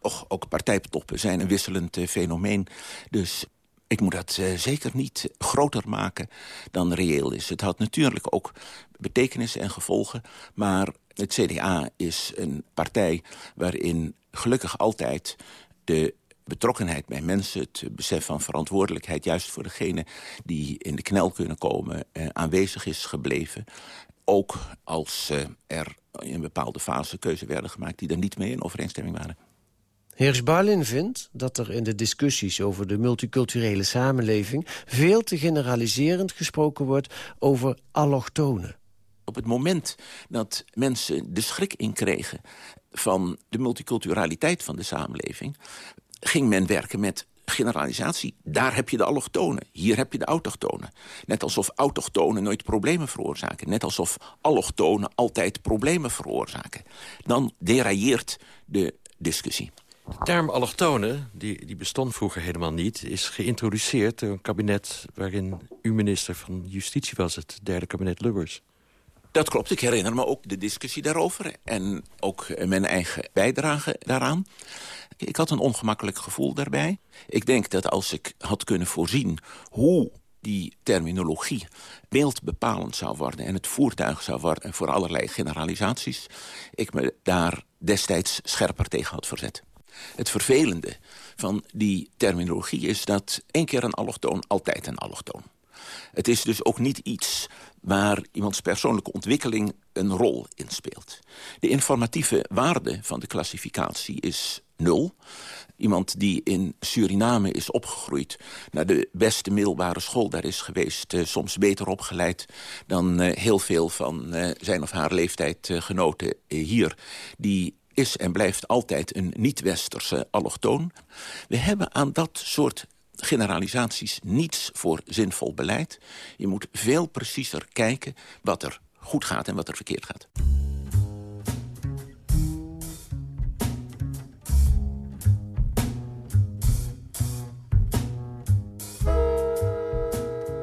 Och, ook partijtoppen zijn een wisselend uh, fenomeen. Dus ik moet dat uh, zeker niet groter maken dan reëel is. Het had natuurlijk ook betekenis en gevolgen. Maar het CDA is een partij waarin gelukkig altijd de betrokkenheid bij mensen, het besef van verantwoordelijkheid... juist voor degene die in de knel kunnen komen, eh, aanwezig is gebleven. Ook als eh, er in een bepaalde fase keuze werden gemaakt... die er niet mee in overeenstemming waren. Hirsch-Barlin vindt dat er in de discussies over de multiculturele samenleving... veel te generaliserend gesproken wordt over allochtonen. Op het moment dat mensen de schrik inkregen van de multiculturaliteit van de samenleving... ging men werken met generalisatie. Daar heb je de allochtonen, hier heb je de autochtonen. Net alsof autochtonen nooit problemen veroorzaken. Net alsof allochtonen altijd problemen veroorzaken. Dan derailleert de discussie. De term allochtonen, die, die bestond vroeger helemaal niet... is geïntroduceerd door een kabinet waarin u minister van Justitie was... het derde kabinet Lubbers. Dat klopt, ik herinner me ook de discussie daarover... en ook mijn eigen bijdrage daaraan. Ik had een ongemakkelijk gevoel daarbij. Ik denk dat als ik had kunnen voorzien hoe die terminologie beeldbepalend zou worden... en het voertuig zou worden voor allerlei generalisaties... ik me daar destijds scherper tegen had verzet. Het vervelende van die terminologie is dat één keer een allochtoon altijd een allochtoon. Het is dus ook niet iets waar iemands persoonlijke ontwikkeling een rol in speelt. De informatieve waarde van de klassificatie is nul. Iemand die in Suriname is opgegroeid, naar de beste middelbare school daar is geweest... Uh, soms beter opgeleid dan uh, heel veel van uh, zijn of haar leeftijdgenoten hier... die is en blijft altijd een niet-westerse allochtoon. We hebben aan dat soort generalisaties niets voor zinvol beleid. Je moet veel preciezer kijken wat er goed gaat en wat er verkeerd gaat.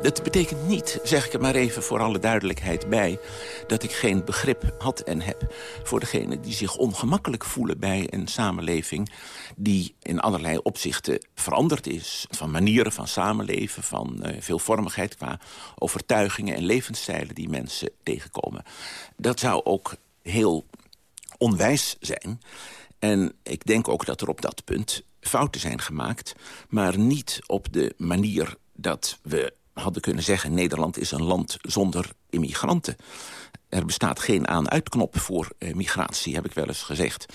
Dat betekent niet, zeg ik er maar even voor alle duidelijkheid bij... dat ik geen begrip had en heb voor degenen die zich ongemakkelijk voelen... bij een samenleving die in allerlei opzichten veranderd is. Van manieren van samenleven, van uh, veelvormigheid qua overtuigingen en levensstijlen... die mensen tegenkomen. Dat zou ook heel onwijs zijn... En ik denk ook dat er op dat punt fouten zijn gemaakt... maar niet op de manier dat we hadden kunnen zeggen... Nederland is een land zonder immigranten. Er bestaat geen aan-uitknop voor eh, migratie, heb ik wel eens gezegd.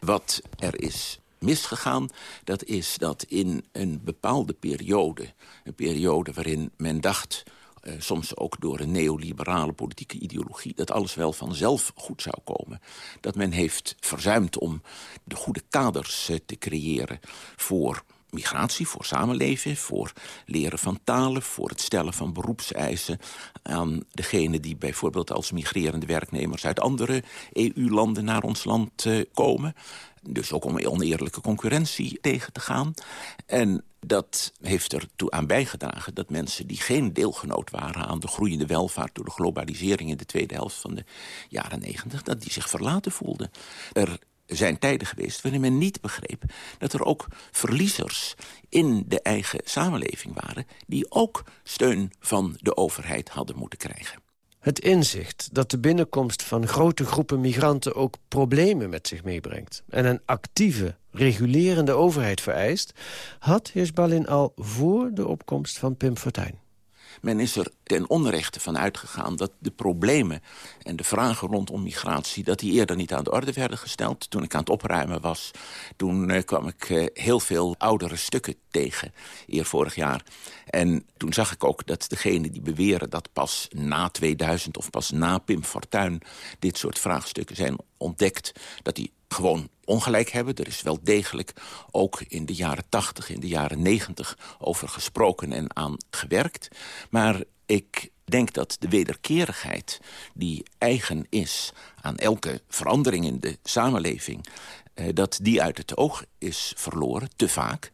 Wat er is misgegaan, dat is dat in een bepaalde periode... een periode waarin men dacht... Uh, soms ook door een neoliberale politieke ideologie... dat alles wel vanzelf goed zou komen. Dat men heeft verzuimd om de goede kaders uh, te creëren... voor migratie, voor samenleven, voor leren van talen... voor het stellen van beroepseisen aan degenen die bijvoorbeeld als migrerende werknemers... uit andere EU-landen naar ons land uh, komen. Dus ook om oneerlijke concurrentie tegen te gaan. En dat heeft ertoe aan bijgedragen dat mensen die geen deelgenoot waren... aan de groeiende welvaart door de globalisering in de tweede helft van de jaren negentig... dat die zich verlaten voelden. Er zijn tijden geweest waarin men niet begreep... dat er ook verliezers in de eigen samenleving waren... die ook steun van de overheid hadden moeten krijgen. Het inzicht dat de binnenkomst van grote groepen migranten... ook problemen met zich meebrengt... en een actieve, regulerende overheid vereist... had Heersbalin al voor de opkomst van Pim Fortuyn. Men is er ten onrechte van uitgegaan dat de problemen en de vragen rondom migratie... dat die eerder niet aan de orde werden gesteld. Toen ik aan het opruimen was, toen uh, kwam ik uh, heel veel oudere stukken tegen, eer vorig jaar. En toen zag ik ook dat degenen die beweren dat pas na 2000 of pas na Pim Fortuyn... dit soort vraagstukken zijn ontdekt, dat die gewoon ongelijk hebben. Er is wel degelijk ook in de jaren 80, in de jaren 90 over gesproken en aan gewerkt. Maar ik denk dat de wederkerigheid die eigen is aan elke verandering in de samenleving... Eh, dat die uit het oog is verloren, te vaak.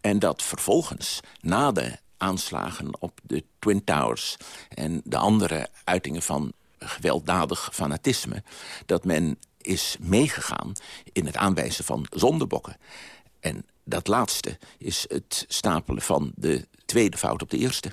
En dat vervolgens, na de aanslagen op de Twin Towers... en de andere uitingen van gewelddadig fanatisme... dat men is meegegaan in het aanwijzen van zondebokken. En dat laatste is het stapelen van de tweede fout op de eerste.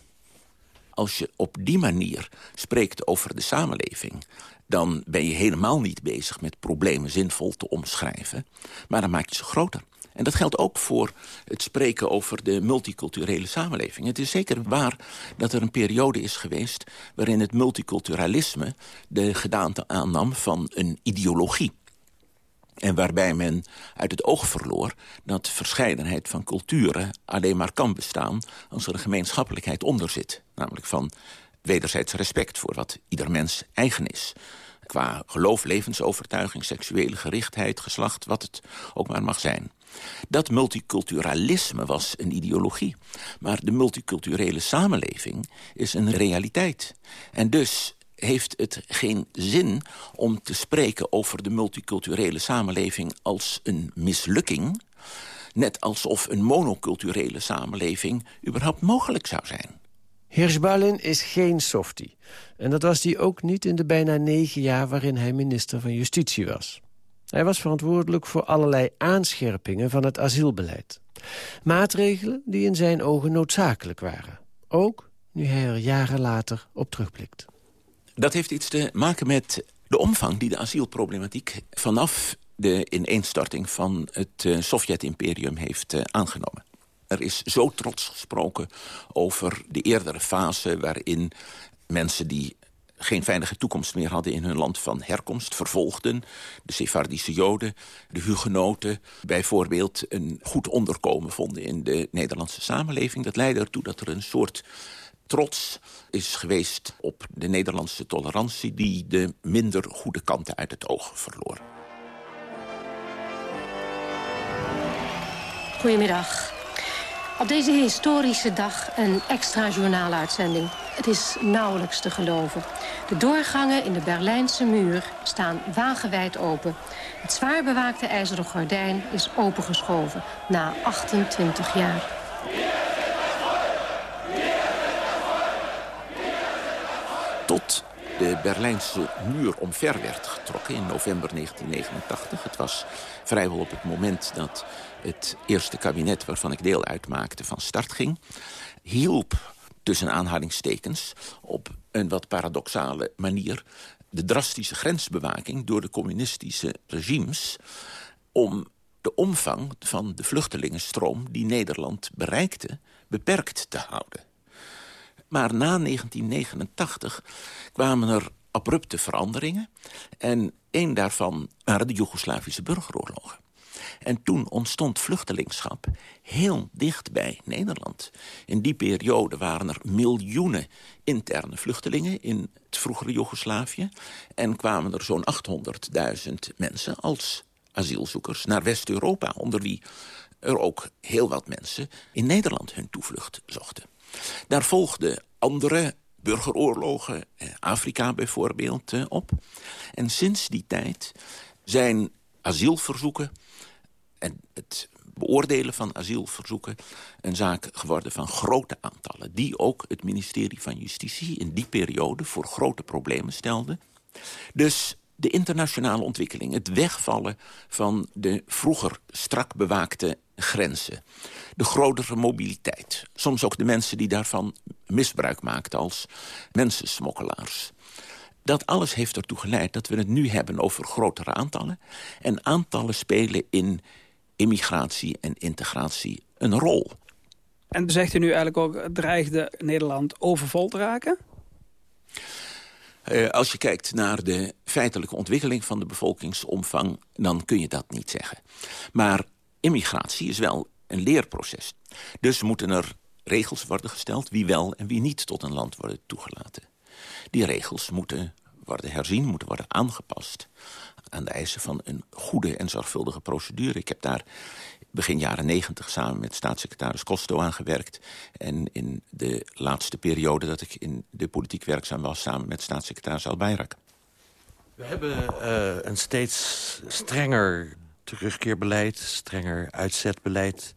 Als je op die manier spreekt over de samenleving... dan ben je helemaal niet bezig met problemen zinvol te omschrijven... maar dan maak je ze groter. En dat geldt ook voor het spreken over de multiculturele samenleving. Het is zeker waar dat er een periode is geweest... waarin het multiculturalisme de gedaante aannam van een ideologie. En waarbij men uit het oog verloor dat verscheidenheid van culturen alleen maar kan bestaan als er een gemeenschappelijkheid onder zit. Namelijk van wederzijds respect voor wat ieder mens eigen is. Qua geloof, levensovertuiging, seksuele gerichtheid, geslacht, wat het ook maar mag zijn. Dat multiculturalisme was een ideologie. Maar de multiculturele samenleving is een realiteit. En dus heeft het geen zin om te spreken over de multiculturele samenleving als een mislukking. Net alsof een monoculturele samenleving überhaupt mogelijk zou zijn. Hirschbalin is geen softie. En dat was hij ook niet in de bijna negen jaar waarin hij minister van Justitie was. Hij was verantwoordelijk voor allerlei aanscherpingen van het asielbeleid. Maatregelen die in zijn ogen noodzakelijk waren. Ook nu hij er jaren later op terugblikt. Dat heeft iets te maken met de omvang die de asielproblematiek... vanaf de ineenstorting van het uh, Sovjet-imperium heeft uh, aangenomen. Er is zo trots gesproken over de eerdere fase... waarin mensen die geen veilige toekomst meer hadden in hun land van herkomst, vervolgden. De Sephardische Joden, de Hugenoten bijvoorbeeld... een goed onderkomen vonden in de Nederlandse samenleving. Dat leidde ertoe dat er een soort trots is geweest op de Nederlandse tolerantie... die de minder goede kanten uit het oog verloor. Goedemiddag. Op deze historische dag een extra journaaluitzending. Het is nauwelijks te geloven. De doorgangen in de Berlijnse muur staan wagenwijd open. Het zwaar bewaakte ijzeren gordijn is opengeschoven na 28 jaar. Tot de Berlijnse muur omver werd getrokken in november 1989. Het was vrijwel op het moment dat het eerste kabinet... waarvan ik deel uitmaakte van start ging... hielp tussen aanhalingstekens op een wat paradoxale manier... de drastische grensbewaking door de communistische regimes... om de omvang van de vluchtelingenstroom die Nederland bereikte... beperkt te houden. Maar na 1989 kwamen er abrupte veranderingen. En één daarvan waren de Joegoslavische burgeroorlogen. En toen ontstond vluchtelingschap heel dicht bij Nederland. In die periode waren er miljoenen interne vluchtelingen in het vroegere Joegoslavië. En kwamen er zo'n 800.000 mensen als asielzoekers naar West-Europa... onder wie er ook heel wat mensen in Nederland hun toevlucht zochten. Daar volgden andere burgeroorlogen, eh, Afrika bijvoorbeeld, eh, op. En sinds die tijd zijn asielverzoeken en het beoordelen van asielverzoeken een zaak geworden van grote aantallen. Die ook het ministerie van Justitie in die periode voor grote problemen stelde. Dus de internationale ontwikkeling, het wegvallen van de vroeger strak bewaakte grenzen. De grotere mobiliteit. Soms ook de mensen die daarvan misbruik maakten als mensensmokkelaars. Dat alles heeft ertoe geleid dat we het nu hebben over grotere aantallen. En aantallen spelen in immigratie en integratie een rol. En zegt u nu eigenlijk ook, dreigde Nederland overvol te raken? Uh, als je kijkt naar de feitelijke ontwikkeling van de bevolkingsomvang... dan kun je dat niet zeggen. Maar immigratie is wel een leerproces. Dus moeten er regels worden gesteld... wie wel en wie niet tot een land worden toegelaten. Die regels moeten worden herzien, moeten worden aangepast... aan de eisen van een goede en zorgvuldige procedure. Ik heb daar begin jaren negentig samen met staatssecretaris Costo aangewerkt. En in de laatste periode dat ik in de politiek werkzaam was... samen met staatssecretaris Albayrak. We hebben uh, een steeds strenger terugkeerbeleid... strenger uitzetbeleid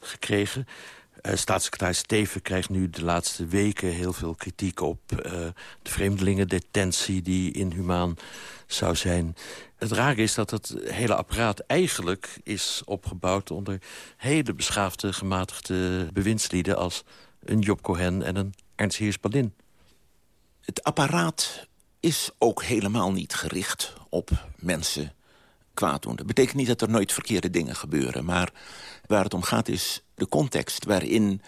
gekregen. Uh, staatssecretaris Steven krijgt nu de laatste weken heel veel kritiek op uh, de vreemdelingendetentie die inhumaan zou zijn. Het rare is dat het hele apparaat eigenlijk is opgebouwd onder hele beschaafde, gematigde bewindslieden als een Job Cohen en een Ernst Heers Balin. Het apparaat is ook helemaal niet gericht op mensen kwaad. Dat betekent niet dat er nooit verkeerde dingen gebeuren. Maar waar het om gaat is de context waarin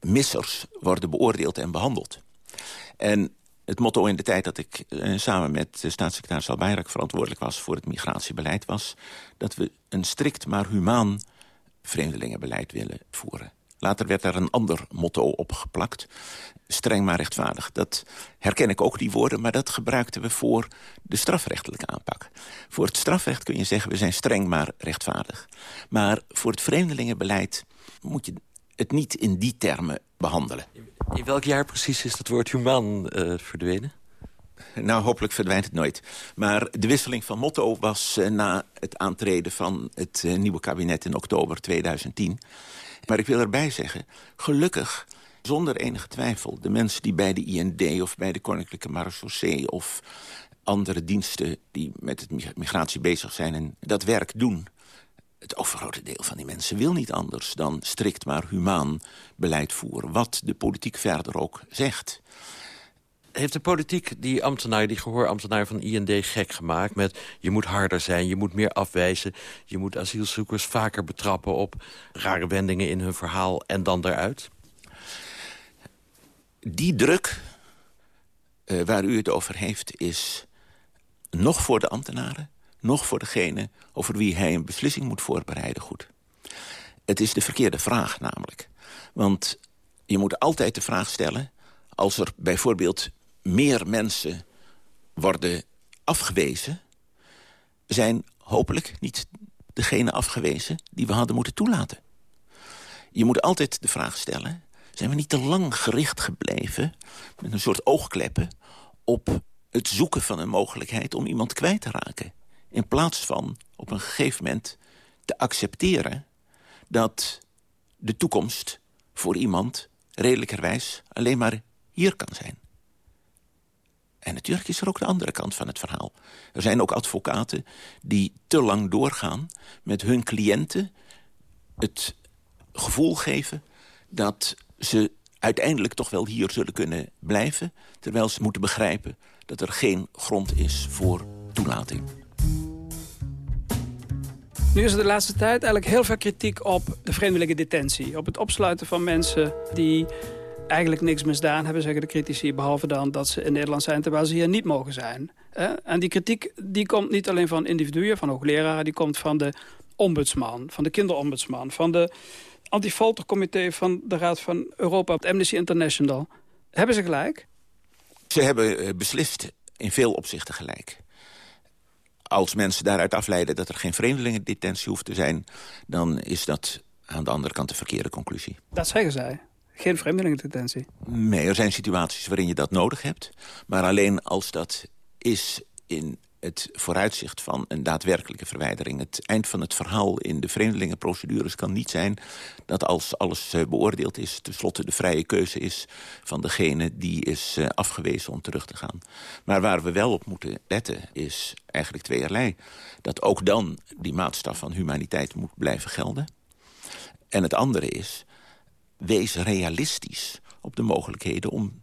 missers worden beoordeeld en behandeld. En het motto in de tijd dat ik eh, samen met staatssecretaris Albayrak verantwoordelijk was voor het migratiebeleid was dat we een strikt maar humaan vreemdelingenbeleid willen voeren. Later werd er een ander motto opgeplakt. Streng maar rechtvaardig. Dat herken ik ook, die woorden, maar dat gebruikten we voor de strafrechtelijke aanpak. Voor het strafrecht kun je zeggen, we zijn streng maar rechtvaardig. Maar voor het vreemdelingenbeleid moet je het niet in die termen behandelen. In welk jaar precies is het woord humaan uh, verdwenen? Nou, hopelijk verdwijnt het nooit. Maar de wisseling van motto was uh, na het aantreden van het uh, nieuwe kabinet in oktober 2010. Maar ik wil erbij zeggen, gelukkig, zonder enige twijfel... de mensen die bij de IND of bij de Koninklijke Marechaussee... of andere diensten die met het migratie bezig zijn en dat werk doen... het overgrote deel van die mensen wil niet anders dan strikt maar humaan beleid voeren. Wat de politiek verder ook zegt heeft de politiek die ambtenaar, die gehoorambtenaar van IND gek gemaakt... met je moet harder zijn, je moet meer afwijzen... je moet asielzoekers vaker betrappen op rare wendingen in hun verhaal... en dan eruit? Die druk uh, waar u het over heeft is nog voor de ambtenaren... nog voor degene over wie hij een beslissing moet voorbereiden goed. Het is de verkeerde vraag namelijk. Want je moet altijd de vraag stellen... als er bijvoorbeeld meer mensen worden afgewezen... zijn hopelijk niet degene afgewezen die we hadden moeten toelaten. Je moet altijd de vraag stellen... zijn we niet te lang gericht gebleven met een soort oogkleppen... op het zoeken van een mogelijkheid om iemand kwijt te raken... in plaats van op een gegeven moment te accepteren... dat de toekomst voor iemand redelijkerwijs alleen maar hier kan zijn. En natuurlijk is er ook de andere kant van het verhaal. Er zijn ook advocaten die te lang doorgaan met hun cliënten... het gevoel geven dat ze uiteindelijk toch wel hier zullen kunnen blijven... terwijl ze moeten begrijpen dat er geen grond is voor toelating. Nu is er de laatste tijd eigenlijk heel veel kritiek op de vreemdelinge detentie. Op het opsluiten van mensen die eigenlijk niks misdaan hebben, zeggen de critici... behalve dan dat ze in Nederland zijn terwijl ze hier niet mogen zijn. En die kritiek die komt niet alleen van individuen, van hoogleraren... die komt van de ombudsman, van de kinderombudsman... van de antifoltercomité van de Raad van Europa, Amnesty International. Hebben ze gelijk? Ze hebben eh, beslist in veel opzichten gelijk. Als mensen daaruit afleiden dat er geen vreemdelingendetentie hoeft te zijn... dan is dat aan de andere kant de verkeerde conclusie. Dat zeggen zij geen vreemdelingendetentie. Nee, er zijn situaties waarin je dat nodig hebt. Maar alleen als dat is in het vooruitzicht van een daadwerkelijke verwijdering. Het eind van het verhaal in de vreemdelingenprocedures kan niet zijn... dat als alles eh, beoordeeld is, tenslotte de vrije keuze is... van degene die is eh, afgewezen om terug te gaan. Maar waar we wel op moeten letten is eigenlijk tweeërlei. Dat ook dan die maatstaf van humaniteit moet blijven gelden. En het andere is wees realistisch op de mogelijkheden om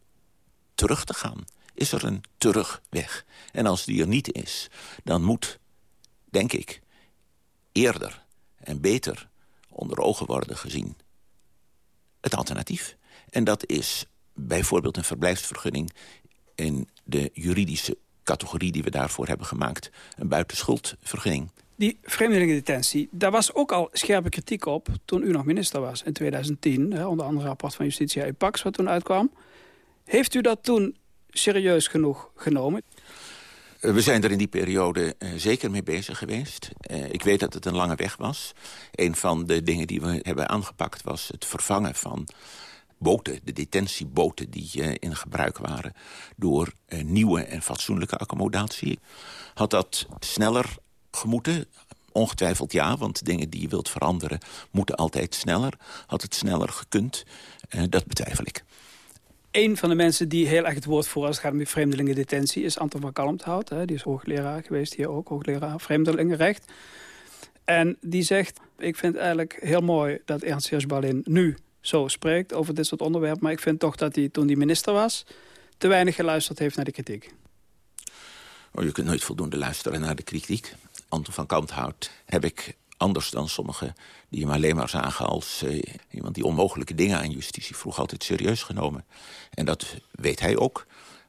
terug te gaan. Is er een terugweg? En als die er niet is, dan moet, denk ik, eerder en beter onder ogen worden gezien het alternatief. En dat is bijvoorbeeld een verblijfsvergunning in de juridische categorie die we daarvoor hebben gemaakt. Een buitenschuldvergunning. Die vreemdelingendetentie, daar was ook al scherpe kritiek op... toen u nog minister was in 2010. Hè, onder andere rapport van Justitie Pax wat toen uitkwam. Heeft u dat toen serieus genoeg genomen? Eh, we zijn er in die periode uh, zeker mee bezig geweest. Uh, ik weet dat het een lange weg was. Een van de dingen die we hebben aangepakt was het vervangen van boten, de detentieboten die in gebruik waren... door nieuwe en fatsoenlijke accommodatie. Had dat sneller gemoeten? Ongetwijfeld ja, want dingen die je wilt veranderen... moeten altijd sneller. Had het sneller gekund? Dat betwijfel ik. Een van de mensen die heel erg het woord voor als het gaat om vreemdelingendetentie... is Anton van Kalmthout. Hè. Die is hoogleraar geweest hier ook, hoogleraar vreemdelingenrecht. En die zegt, ik vind het eigenlijk heel mooi dat Ernst Heers Ballin nu zo spreekt over dit soort onderwerpen. Maar ik vind toch dat hij toen hij minister was... te weinig geluisterd heeft naar de kritiek. Oh, je kunt nooit voldoende luisteren naar de kritiek. Anton van Kanthout heb ik anders dan sommigen die hem alleen maar zagen als uh, iemand die onmogelijke dingen aan justitie vroeg altijd serieus genomen. En dat weet hij ook.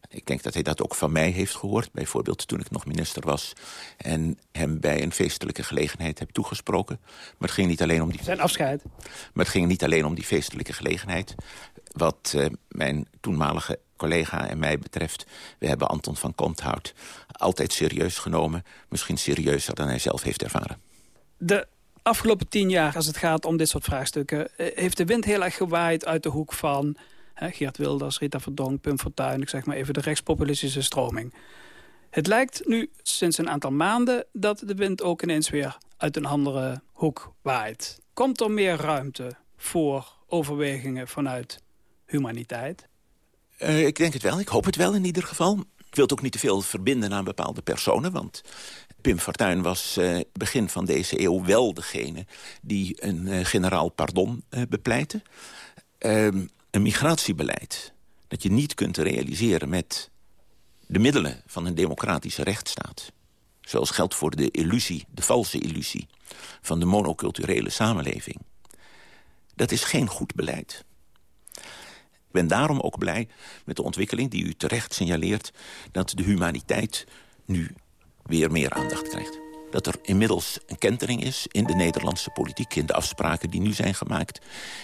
Ik denk dat hij dat ook van mij heeft gehoord. Bijvoorbeeld toen ik nog minister was. En hem bij een feestelijke gelegenheid heb toegesproken. Maar het ging niet alleen om die... Zijn afscheid. Maar het ging niet alleen om die feestelijke gelegenheid. Wat uh, mijn toenmalige collega en mij betreft... we hebben Anton van Konthout altijd serieus genomen. Misschien serieuzer dan hij zelf heeft ervaren. De afgelopen tien jaar, als het gaat om dit soort vraagstukken... heeft de wind heel erg gewaaid uit de hoek van Geert Wilders, Rita Verdonk, Pum Fortuyn... ik zeg maar even de rechtspopulistische stroming. Het lijkt nu sinds een aantal maanden dat de wind ook ineens weer uit een andere hoek waait. Komt er meer ruimte voor overwegingen vanuit humaniteit? Uh, ik denk het wel. Ik hoop het wel in ieder geval. Ik wil het ook niet te veel verbinden aan bepaalde personen. Want Pim Fortuyn was uh, begin van deze eeuw wel degene... die een uh, generaal pardon bepleitte. Ehm, een migratiebeleid dat je niet kunt realiseren met de middelen van een democratische rechtsstaat. Zoals geldt voor de illusie, de valse illusie van de monoculturele samenleving. Dat is geen goed beleid. Ik ben daarom ook blij met de ontwikkeling die u terecht signaleert... dat de humaniteit nu weer meer aandacht krijgt dat er inmiddels een kentering is in de Nederlandse politiek... in de afspraken die nu zijn gemaakt.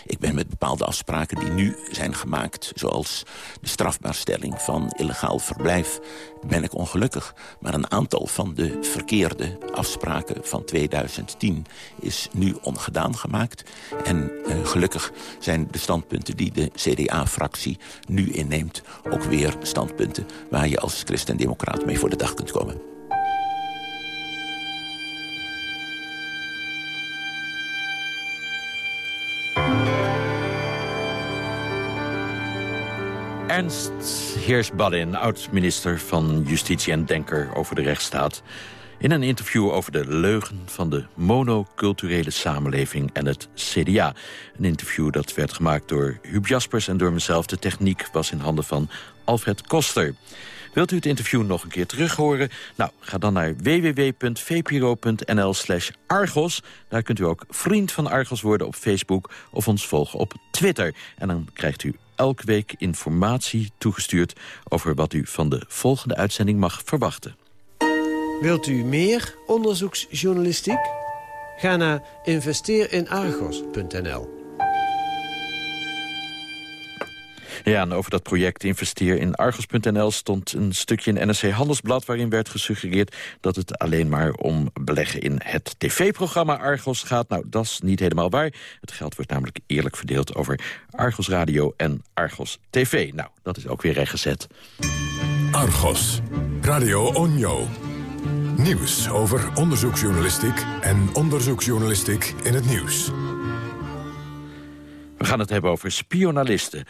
Ik ben met bepaalde afspraken die nu zijn gemaakt... zoals de strafbaarstelling van illegaal verblijf, ben ik ongelukkig. Maar een aantal van de verkeerde afspraken van 2010 is nu ongedaan gemaakt. En uh, gelukkig zijn de standpunten die de CDA-fractie nu inneemt... ook weer standpunten waar je als christendemocraat mee voor de dag kunt komen. Ernst Heersballin, oud-minister van Justitie en Denker over de rechtsstaat... in een interview over de leugen van de monoculturele samenleving en het CDA. Een interview dat werd gemaakt door Huub Jaspers en door mezelf. De techniek was in handen van Alfred Koster. Wilt u het interview nog een keer terug horen? Nou, ga dan naar www.vpro.nl slash Argos. Daar kunt u ook vriend van Argos worden op Facebook... of ons volgen op Twitter. En dan krijgt u elke week informatie toegestuurd... over wat u van de volgende uitzending mag verwachten. Wilt u meer onderzoeksjournalistiek? Ga naar investeerinargos.nl. Ja, en over dat project Investeer in Argos.nl stond een stukje in NRC Handelsblad... waarin werd gesuggereerd dat het alleen maar om beleggen in het tv-programma Argos gaat. Nou, dat is niet helemaal waar. Het geld wordt namelijk eerlijk verdeeld over Argos Radio en Argos TV. Nou, dat is ook weer rechtgezet. Argos, Radio Onjo. Nieuws over onderzoeksjournalistiek en onderzoeksjournalistiek in het nieuws. We gaan het hebben over spionalisten.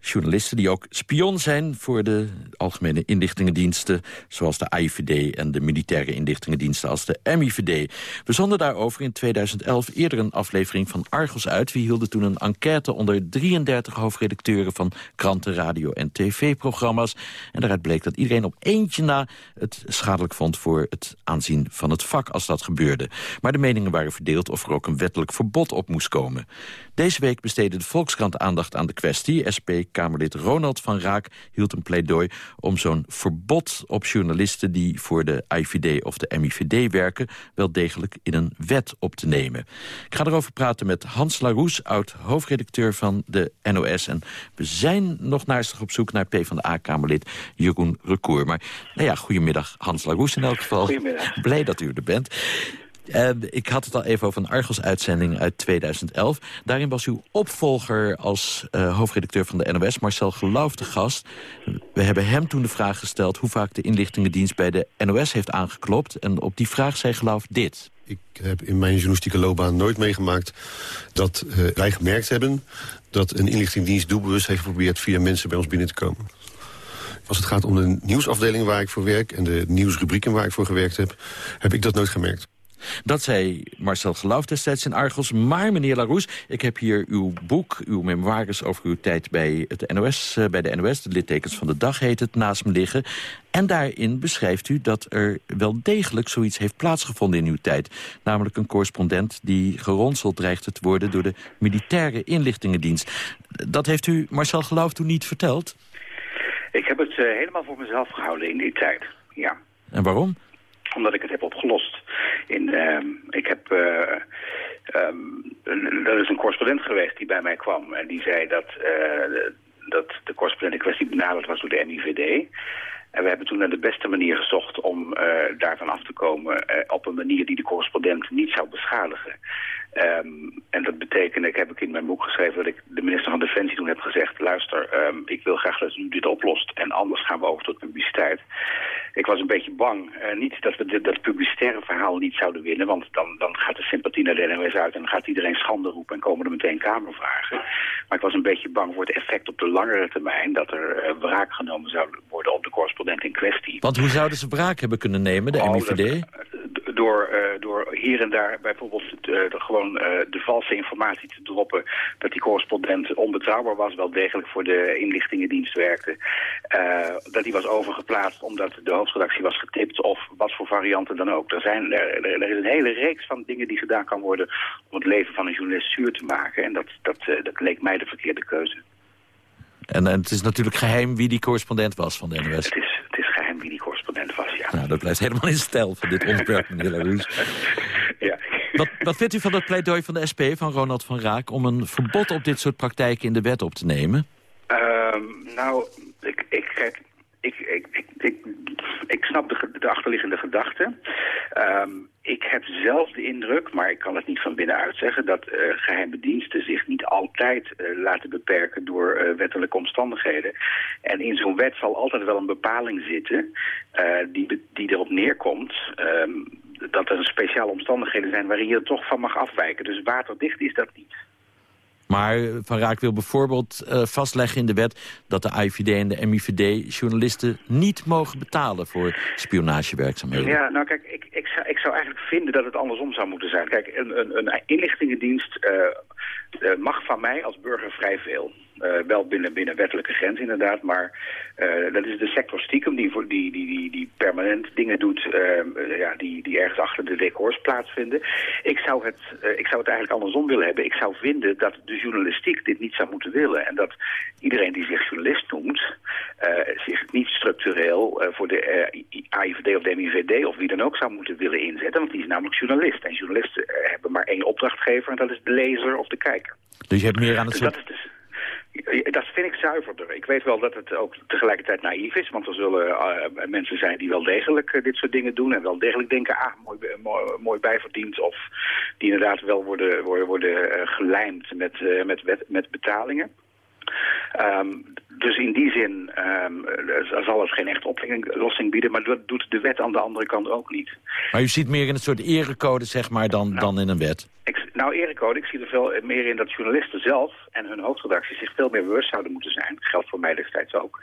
Journalisten die ook spion zijn voor de algemene inlichtingendiensten... zoals de AIVD en de militaire inlichtingendiensten als de MIVD. We zonden daarover in 2011 eerder een aflevering van Argos uit. We hielden toen een enquête onder 33 hoofdredacteuren... van kranten, radio en tv-programma's. En daaruit bleek dat iedereen op eentje na het schadelijk vond... voor het aanzien van het vak als dat gebeurde. Maar de meningen waren verdeeld of er ook een wettelijk verbod op moest komen. Deze week besteedde de Volkskrant aandacht aan de kwestie. SP-Kamerlid Ronald van Raak hield een pleidooi om zo'n verbod op journalisten... die voor de IVD of de MIVD werken... wel degelijk in een wet op te nemen. Ik ga erover praten met Hans Laroes, oud-hoofdredacteur van de NOS. En we zijn nog naastig op zoek naar PvdA-Kamerlid Jeroen Recour. Maar nou ja, goedemiddag Hans Laroes in elk geval. Goedemiddag. Blij dat u er bent. Uh, ik had het al even over een Argos-uitzending uit 2011. Daarin was uw opvolger als uh, hoofdredacteur van de NOS, Marcel Geloof, de gast. We hebben hem toen de vraag gesteld hoe vaak de inlichtingendienst bij de NOS heeft aangeklopt. En op die vraag zei Geloof dit. Ik heb in mijn journalistieke loopbaan nooit meegemaakt dat uh, wij gemerkt hebben... dat een inlichtingendienst doelbewust heeft geprobeerd via mensen bij ons binnen te komen. Als het gaat om de nieuwsafdeling waar ik voor werk... en de nieuwsrubrieken waar ik voor gewerkt heb, heb ik dat nooit gemerkt. Dat zei Marcel Geloof destijds in Argos. Maar meneer Larousse, ik heb hier uw boek, uw memoires over uw tijd bij, het NOS, eh, bij de NOS... de littekens van de dag heet het, naast me liggen. En daarin beschrijft u dat er wel degelijk zoiets heeft plaatsgevonden in uw tijd. Namelijk een correspondent die geronseld dreigde te worden... door de militaire inlichtingendienst. Dat heeft u Marcel Geloof toen niet verteld? Ik heb het helemaal voor mezelf gehouden in die tijd, ja. En waarom? Omdat ik het heb opgelost. In, ehm, ik heb... Um, er is een correspondent geweest die bij mij kwam en die zei dat, dat de correspondent in kwestie benaderd was door de MIVD. En we hebben toen naar de beste manier gezocht om uh, daarvan af te komen... Uh, op een manier die de correspondent niet zou beschadigen. Um, en dat betekent, ik heb ik in mijn boek geschreven... dat ik de minister van Defensie toen heb gezegd... luister, um, ik wil graag dat u dit oplost en anders gaan we over tot publiciteit. Ik was een beetje bang, uh, niet dat we dat publicitaire verhaal niet zouden winnen... want dan, dan gaat de sympathie naar de NOS uit en dan gaat iedereen schande roepen... en komen er meteen kamervragen. Maar ik was een beetje bang voor het effect op de langere termijn... dat er wraak genomen zou worden op de correspondent in kwestie. Want hoe zouden ze wraak hebben kunnen nemen, de oh, MIVD? Dat, door, uh, door hier en daar bijvoorbeeld uh, de, gewoon uh, de valse informatie te droppen... dat die correspondent onbetrouwbaar was, wel degelijk voor de inlichtingendienst werkte. dat die was overgeplaatst omdat de hoofdredactie was getipt of wat voor varianten dan ook. Er, zijn, er, er, is een hele reeks van dingen die gedaan kan worden om het leven van een journalist zuur te maken. En dat, dat, dat leek mij de verkeerde keuze. En, en, het is natuurlijk geheim wie die correspondent was van de NOS. Het is, het is geheim wie die correspondent was, ja. Nou, dat blijft helemaal in stijl van dit onderwerp, meneer Larousse. ja. Wat, wat vindt u van het pleidooi van de SP, van Ronald van Raak... om een verbod op dit soort praktijken in de wet op te nemen? Um, nou, ik, ik, kijk, ik, ik, ik, snap de, de achterliggende gedachte. Um, ik heb zelf de indruk, maar ik kan het niet van binnenuit zeggen... dat uh, geheime diensten zich niet altijd uh, laten beperken door uh, wettelijke omstandigheden. En in zo'n wet zal altijd wel een bepaling zitten die, die erop neerkomt... Um, dat er speciale omstandigheden zijn waarin je er toch van mag afwijken. Dus waterdicht is dat niet. Maar Van Raak wil bijvoorbeeld uh, vastleggen in de wet... dat de IVD en de MIVD journalisten niet mogen betalen voor spionagewerkzaamheden. Ja, nou kijk, ik, ik, zou, ik zou eigenlijk vinden dat het andersom zou moeten zijn. Kijk, een, een, een inlichtingendienst uh, uh, mag van mij als burger vrij veel. Uh, wel binnen, binnen wettelijke grens inderdaad, maar uh, dat is de sector stiekem die, voor, die, die, die, die permanent dingen doet uh, ja, die, die ergens achter de decors plaatsvinden. Ik zou, het, ik zou het eigenlijk andersom willen hebben. Ik zou vinden dat de journalistiek dit niet zou moeten willen. En dat iedereen die zich journalist noemt zich niet structureel voor de AIVD of de MIVD of wie dan ook zou moeten willen inzetten. Want die is namelijk journalist. En journalisten hebben maar één opdrachtgever en dat is de lezer of de kijker. Dus je hebt meer aan het soort... Dat is dus dat vind ik zuiverder. Ik weet wel dat het ook tegelijkertijd naïef is. Want er zullen uh, mensen zijn die wel degelijk uh, dit soort dingen doen. En wel degelijk denken, ah, mooi, mooi, mooi bijverdiend. Of die inderdaad wel worden, worden, worden gelijmd met, met, wet, met betalingen. Um, dus in die zin um, zal het geen echte oplossing bieden, maar dat doet de wet aan de andere kant ook niet. Maar u ziet meer in een soort erecode, zeg maar, dan, nou, dan in een wet? Ik, nou, erecode, ik zie er veel meer in dat journalisten zelf en hun hoofdredacties zich veel meer bewust zouden moeten zijn. Geldt voor mij destijds ook.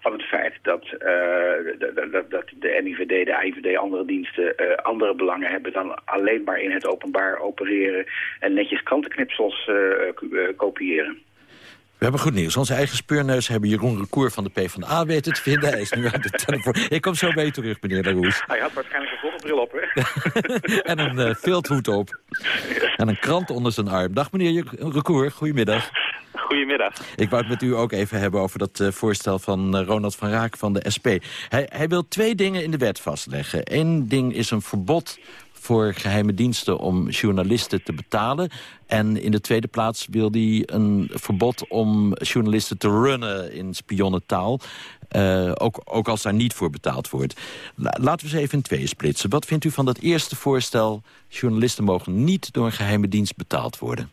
Van het feit dat, uh, dat, dat de NIVD, de IVD, andere diensten uh, andere belangen hebben dan alleen maar in het openbaar opereren en netjes krantenknipsels uh, kopiëren. We hebben goed nieuws. Onze eigen speurneus hebben Jeroen Recour van de PvdA weten te vinden. Hij is nu aan de telefoon. Ik kom zo bij je terug, meneer Laroes. Hij had waarschijnlijk een zonnebril op, hè? en een uh, vilthoed op. En een krant onder zijn arm. Dag, meneer Recour. Goedemiddag. Goedemiddag. Ik wou het met u ook even hebben over dat uh, voorstel van uh, Ronald van Raak van de SP. Hij, hij wil twee dingen in de wet vastleggen. Eén ding is een verbod voor geheime diensten om journalisten te betalen. En in de tweede plaats wil hij een verbod om journalisten te runnen in spionnentaal. Uh, ook, ook als daar niet voor betaald wordt. Laten we eens even in tweeën splitsen. Wat vindt u van dat eerste voorstel... journalisten mogen niet door een geheime dienst betaald worden?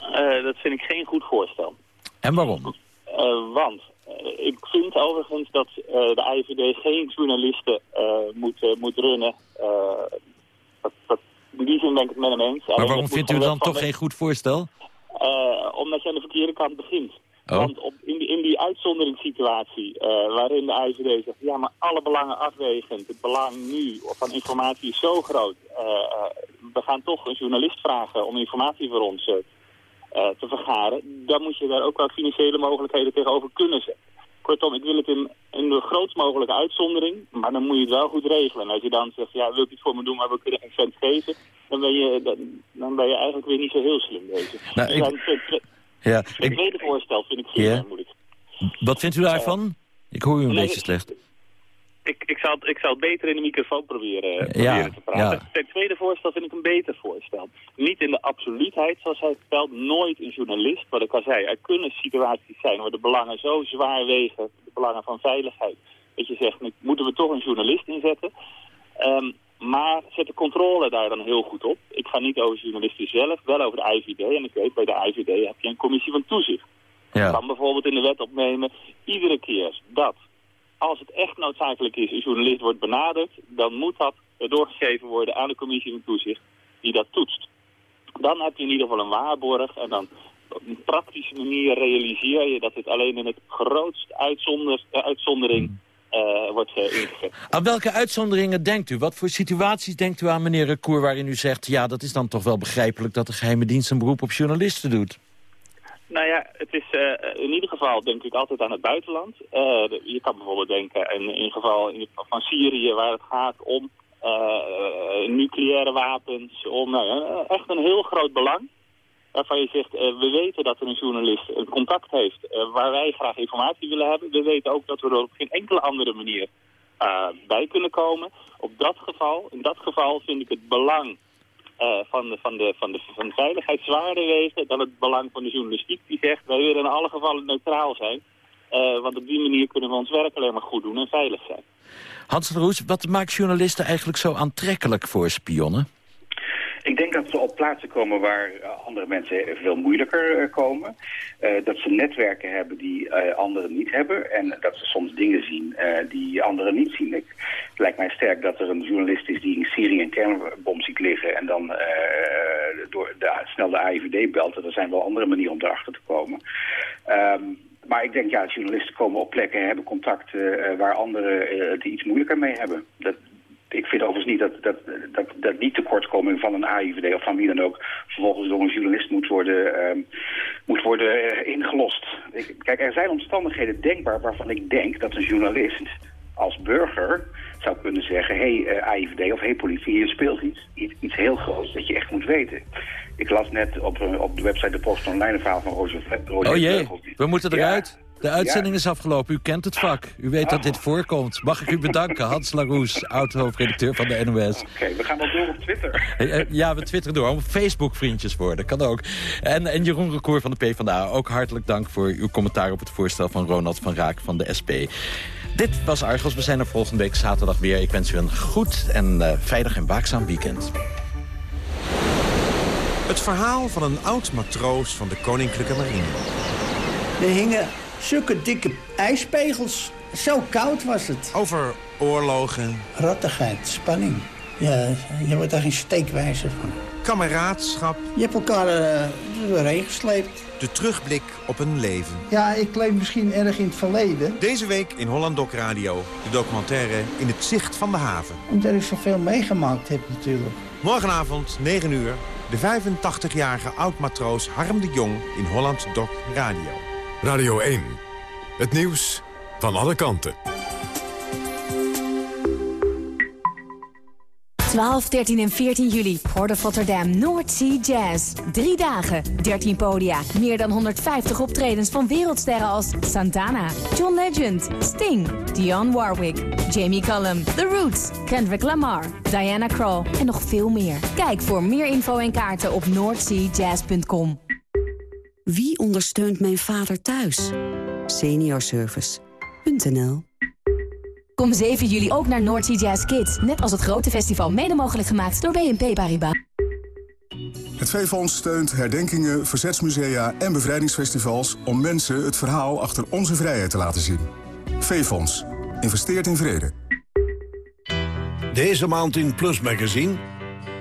Uh, dat vind ik geen goed voorstel. En waarom? Uh, want ik vind overigens dat de IVD geen journalisten moet, moet runnen dat, in die zin ben ik het met hem eens. Maar waarom vindt u dan toch geen goed voorstel? Uh, omdat je aan de verkeerde kant begint. Oh. Want op, in, die, in die uitzonderingssituatie uh, waarin de IVD zegt... ja, maar alle belangen afwegend, het belang nu van informatie is zo groot... Uh, we gaan toch een journalist vragen om informatie voor ons te vergaren... dan moet je daar ook wel financiële mogelijkheden tegenover kunnen zetten. Kortom, ik wil het in, in de grootst mogelijke uitzondering, maar dan moet je het wel goed regelen. En als je dan zegt, ja, wilt u het voor me doen, maar we kunnen geen cent geven, dan ben je, dan, dan ben je eigenlijk weer niet zo heel slim bezig. Nou, dus ik... het, ja, het tweede voorstel vind ik ja. moeilijk. Wat vindt u daarvan? Ik hoor u een Nee, beetje slecht. Ik, ik, zal, het- ik het beter in de microfoon proberen, Ja, proberen te praten. ja. Ten tweede voorstel vind ik een beter voorstel. Niet in de absoluutheid, zoals hij vertelt, nooit een journalist. Wat ik al zei, er kunnen situaties zijn waar de belangen zo zwaar wegen, de belangen van veiligheid, dat je zegt, nu moeten we toch een journalist inzetten. Ehm, maar zet de controle daar dan heel goed op. Ik ga niet over journalisten zelf, wel over de IVD. En ik weet, bij de IVD heb je een commissie van toezicht. Ja. Kan bijvoorbeeld in de wet opnemen, iedere keer dat als het echt noodzakelijk is, een journalist wordt benaderd, dan moet dat doorgegeven worden aan de commissie van toezicht die dat toetst. Dan heb je in ieder geval een waarborg en dan op een praktische manier realiseer je dat dit alleen in het grootst uitzonder, eh, uitzondering eh, wordt eh, ingezet. Aan welke uitzonderingen denkt u? Wat voor situaties denkt u aan, meneer Recour, waarin u zegt... ja, dat is dan toch wel begrijpelijk dat de geheime dienst een beroep op journalisten doet? Nou ja, het is eh, in ieder geval denk ik altijd aan het buitenland. Eh, je kan bijvoorbeeld denken in, in geval van Syrië waar het gaat om eh, nucleaire wapens, om nou echt een heel groot belang. Waarvan je zegt, we weten dat er een journalist een contact heeft waar wij graag informatie willen hebben. We weten ook dat we er op geen enkele andere manier bij kunnen komen. Op dat geval, in dat geval vind ik het belang eh, van, de, van, de, van, de, van de veiligheid zwaarder wegen dan het belang van de journalistiek die zegt wij willen in alle gevallen neutraal zijn. Eh, want op die manier kunnen we ons werk alleen maar goed doen en veilig zijn. Hans de Roes, wat maakt journalisten eigenlijk zo aantrekkelijk voor spionnen? Ik denk dat ze op plaatsen komen waar eh, andere mensen veel moeilijker eh, komen. Eh, dat ze netwerken hebben die anderen niet hebben. En dat ze soms dingen zien die anderen niet zien. Ik, het lijkt mij sterk dat er een journalist is die in Syrië een kernbom ziet liggen... en dan door de, snel de AIVD belt. Er zijn wel andere manieren om erachter te komen. Ehm, maar ik denk, ja, journalisten komen op plekken, hebben contacten waar anderen het iets moeilijker mee hebben. Dat, ik vind overigens niet dat, dat, dat, dat die tekortkoming van een AIVD of van wie dan ook vervolgens door een journalist moet worden, ehm, moet worden eh, ingelost. Ik, kijk, er zijn omstandigheden denkbaar waarvan ik denk dat een journalist als burger zou kunnen zeggen, hé hey, eh, AIVD of hé hey, politie, hier speelt iets, iets, iets heel groots dat je echt moet weten. Ik las net op, eh, op de website de Post Online een verhaal van Roger, Roger Oh jee, we moeten eruit. De uitzending Ja. is afgelopen. U kent het vak. U weet dat dit voorkomt. Mag ik u bedanken, Hans Laroes, oud-hoofdredacteur van de NOS. Oké, we gaan wel door op Twitter. Eh, eh, Ja, we twitteren door. Om Facebook-vriendjes worden, kan ook. En, en Jeroen Recour van de PvdA, ook hartelijk dank voor uw commentaar op het voorstel van Ronald van Raak van de SP. Dit was Argos. We zijn er volgende week zaterdag weer. Ik wens u een goed en eh, veilig en waakzaam weekend. Het verhaal van een oud matroos van de Koninklijke Marine. Er hingen zulke dikke ijspegels. Zo koud was het. Over oorlogen. Rattigheid, spanning. Ja, je wordt daar geen steekwijzer van. Kameraadschap. Je hebt elkaar er doorheen gesleept. De terugblik op een leven. Ja, ik leef misschien erg in het verleden. Deze week in Holland Doc Radio. De documentaire In het zicht van de haven. Omdat ik zoveel meegemaakt heb natuurlijk. Morgenavond, 9 uur. De 85-jarige oud-matroos Harm de Jong in Holland Doc Radio. Radio 1. Het nieuws van alle kanten. 12, 13 en 14 juli. Port Rotterdam North Sea Jazz. Drie dagen, 13 podia. Meer dan 150 optredens van wereldsterren als Santana, John Legend, Sting, Dionne Warwick, Jamie Cullum, The Roots, Kendrick Lamar, Diana Krall en nog veel meer. Kijk voor meer info en kaarten op northseajazz.com. Wie ondersteunt mijn vader thuis? Seniorservice.nl Kom 7 juli ook naar North Sea Jazz Kids. Net als het grote festival mede mogelijk gemaakt door BNP Paribas. Het V-Fonds steunt herdenkingen, verzetsmusea en bevrijdingsfestivals... om mensen het verhaal achter onze vrijheid te laten zien. V-Fonds. Investeert in vrede. Deze maand in Plus Magazine.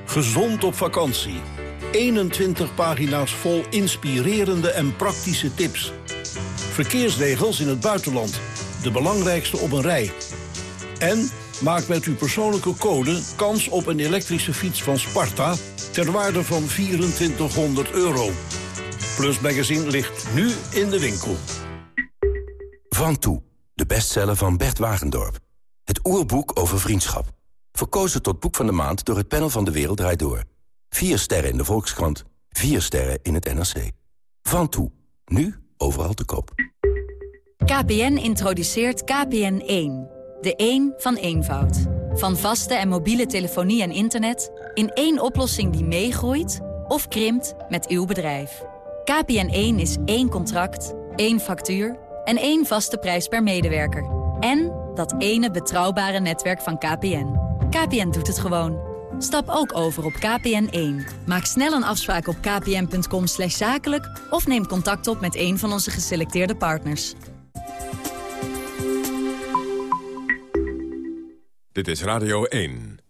Gezond op vakantie. 21 pagina's vol inspirerende en praktische tips. Verkeersregels in het buitenland. De belangrijkste op een rij. En maak met uw persoonlijke code kans op een elektrische fiets van Sparta... ter waarde van 2400 euro. Plus Magazine ligt nu in de winkel. Van Toe, de bestseller van Bert Wagendorp. Het oerboek over vriendschap. Verkozen tot boek van de maand door het panel van De Wereld Draait Door. Vier sterren in de Volkskrant, vier sterren in het NRC. Van Toe, nu overal te koop. KPN introduceert KPN1. De 1 van eenvoud. Van vaste en mobiele telefonie en internet... in één oplossing die meegroeit of krimpt met uw bedrijf. KPN1 is één contract, één factuur en één vaste prijs per medewerker. En dat ene betrouwbare netwerk van KPN. KPN doet het gewoon. Stap ook over op KPN1. Maak snel een afspraak op kpn.com zakelijk... of neem contact op met een van onze geselecteerde partners. Dit is Radio 1.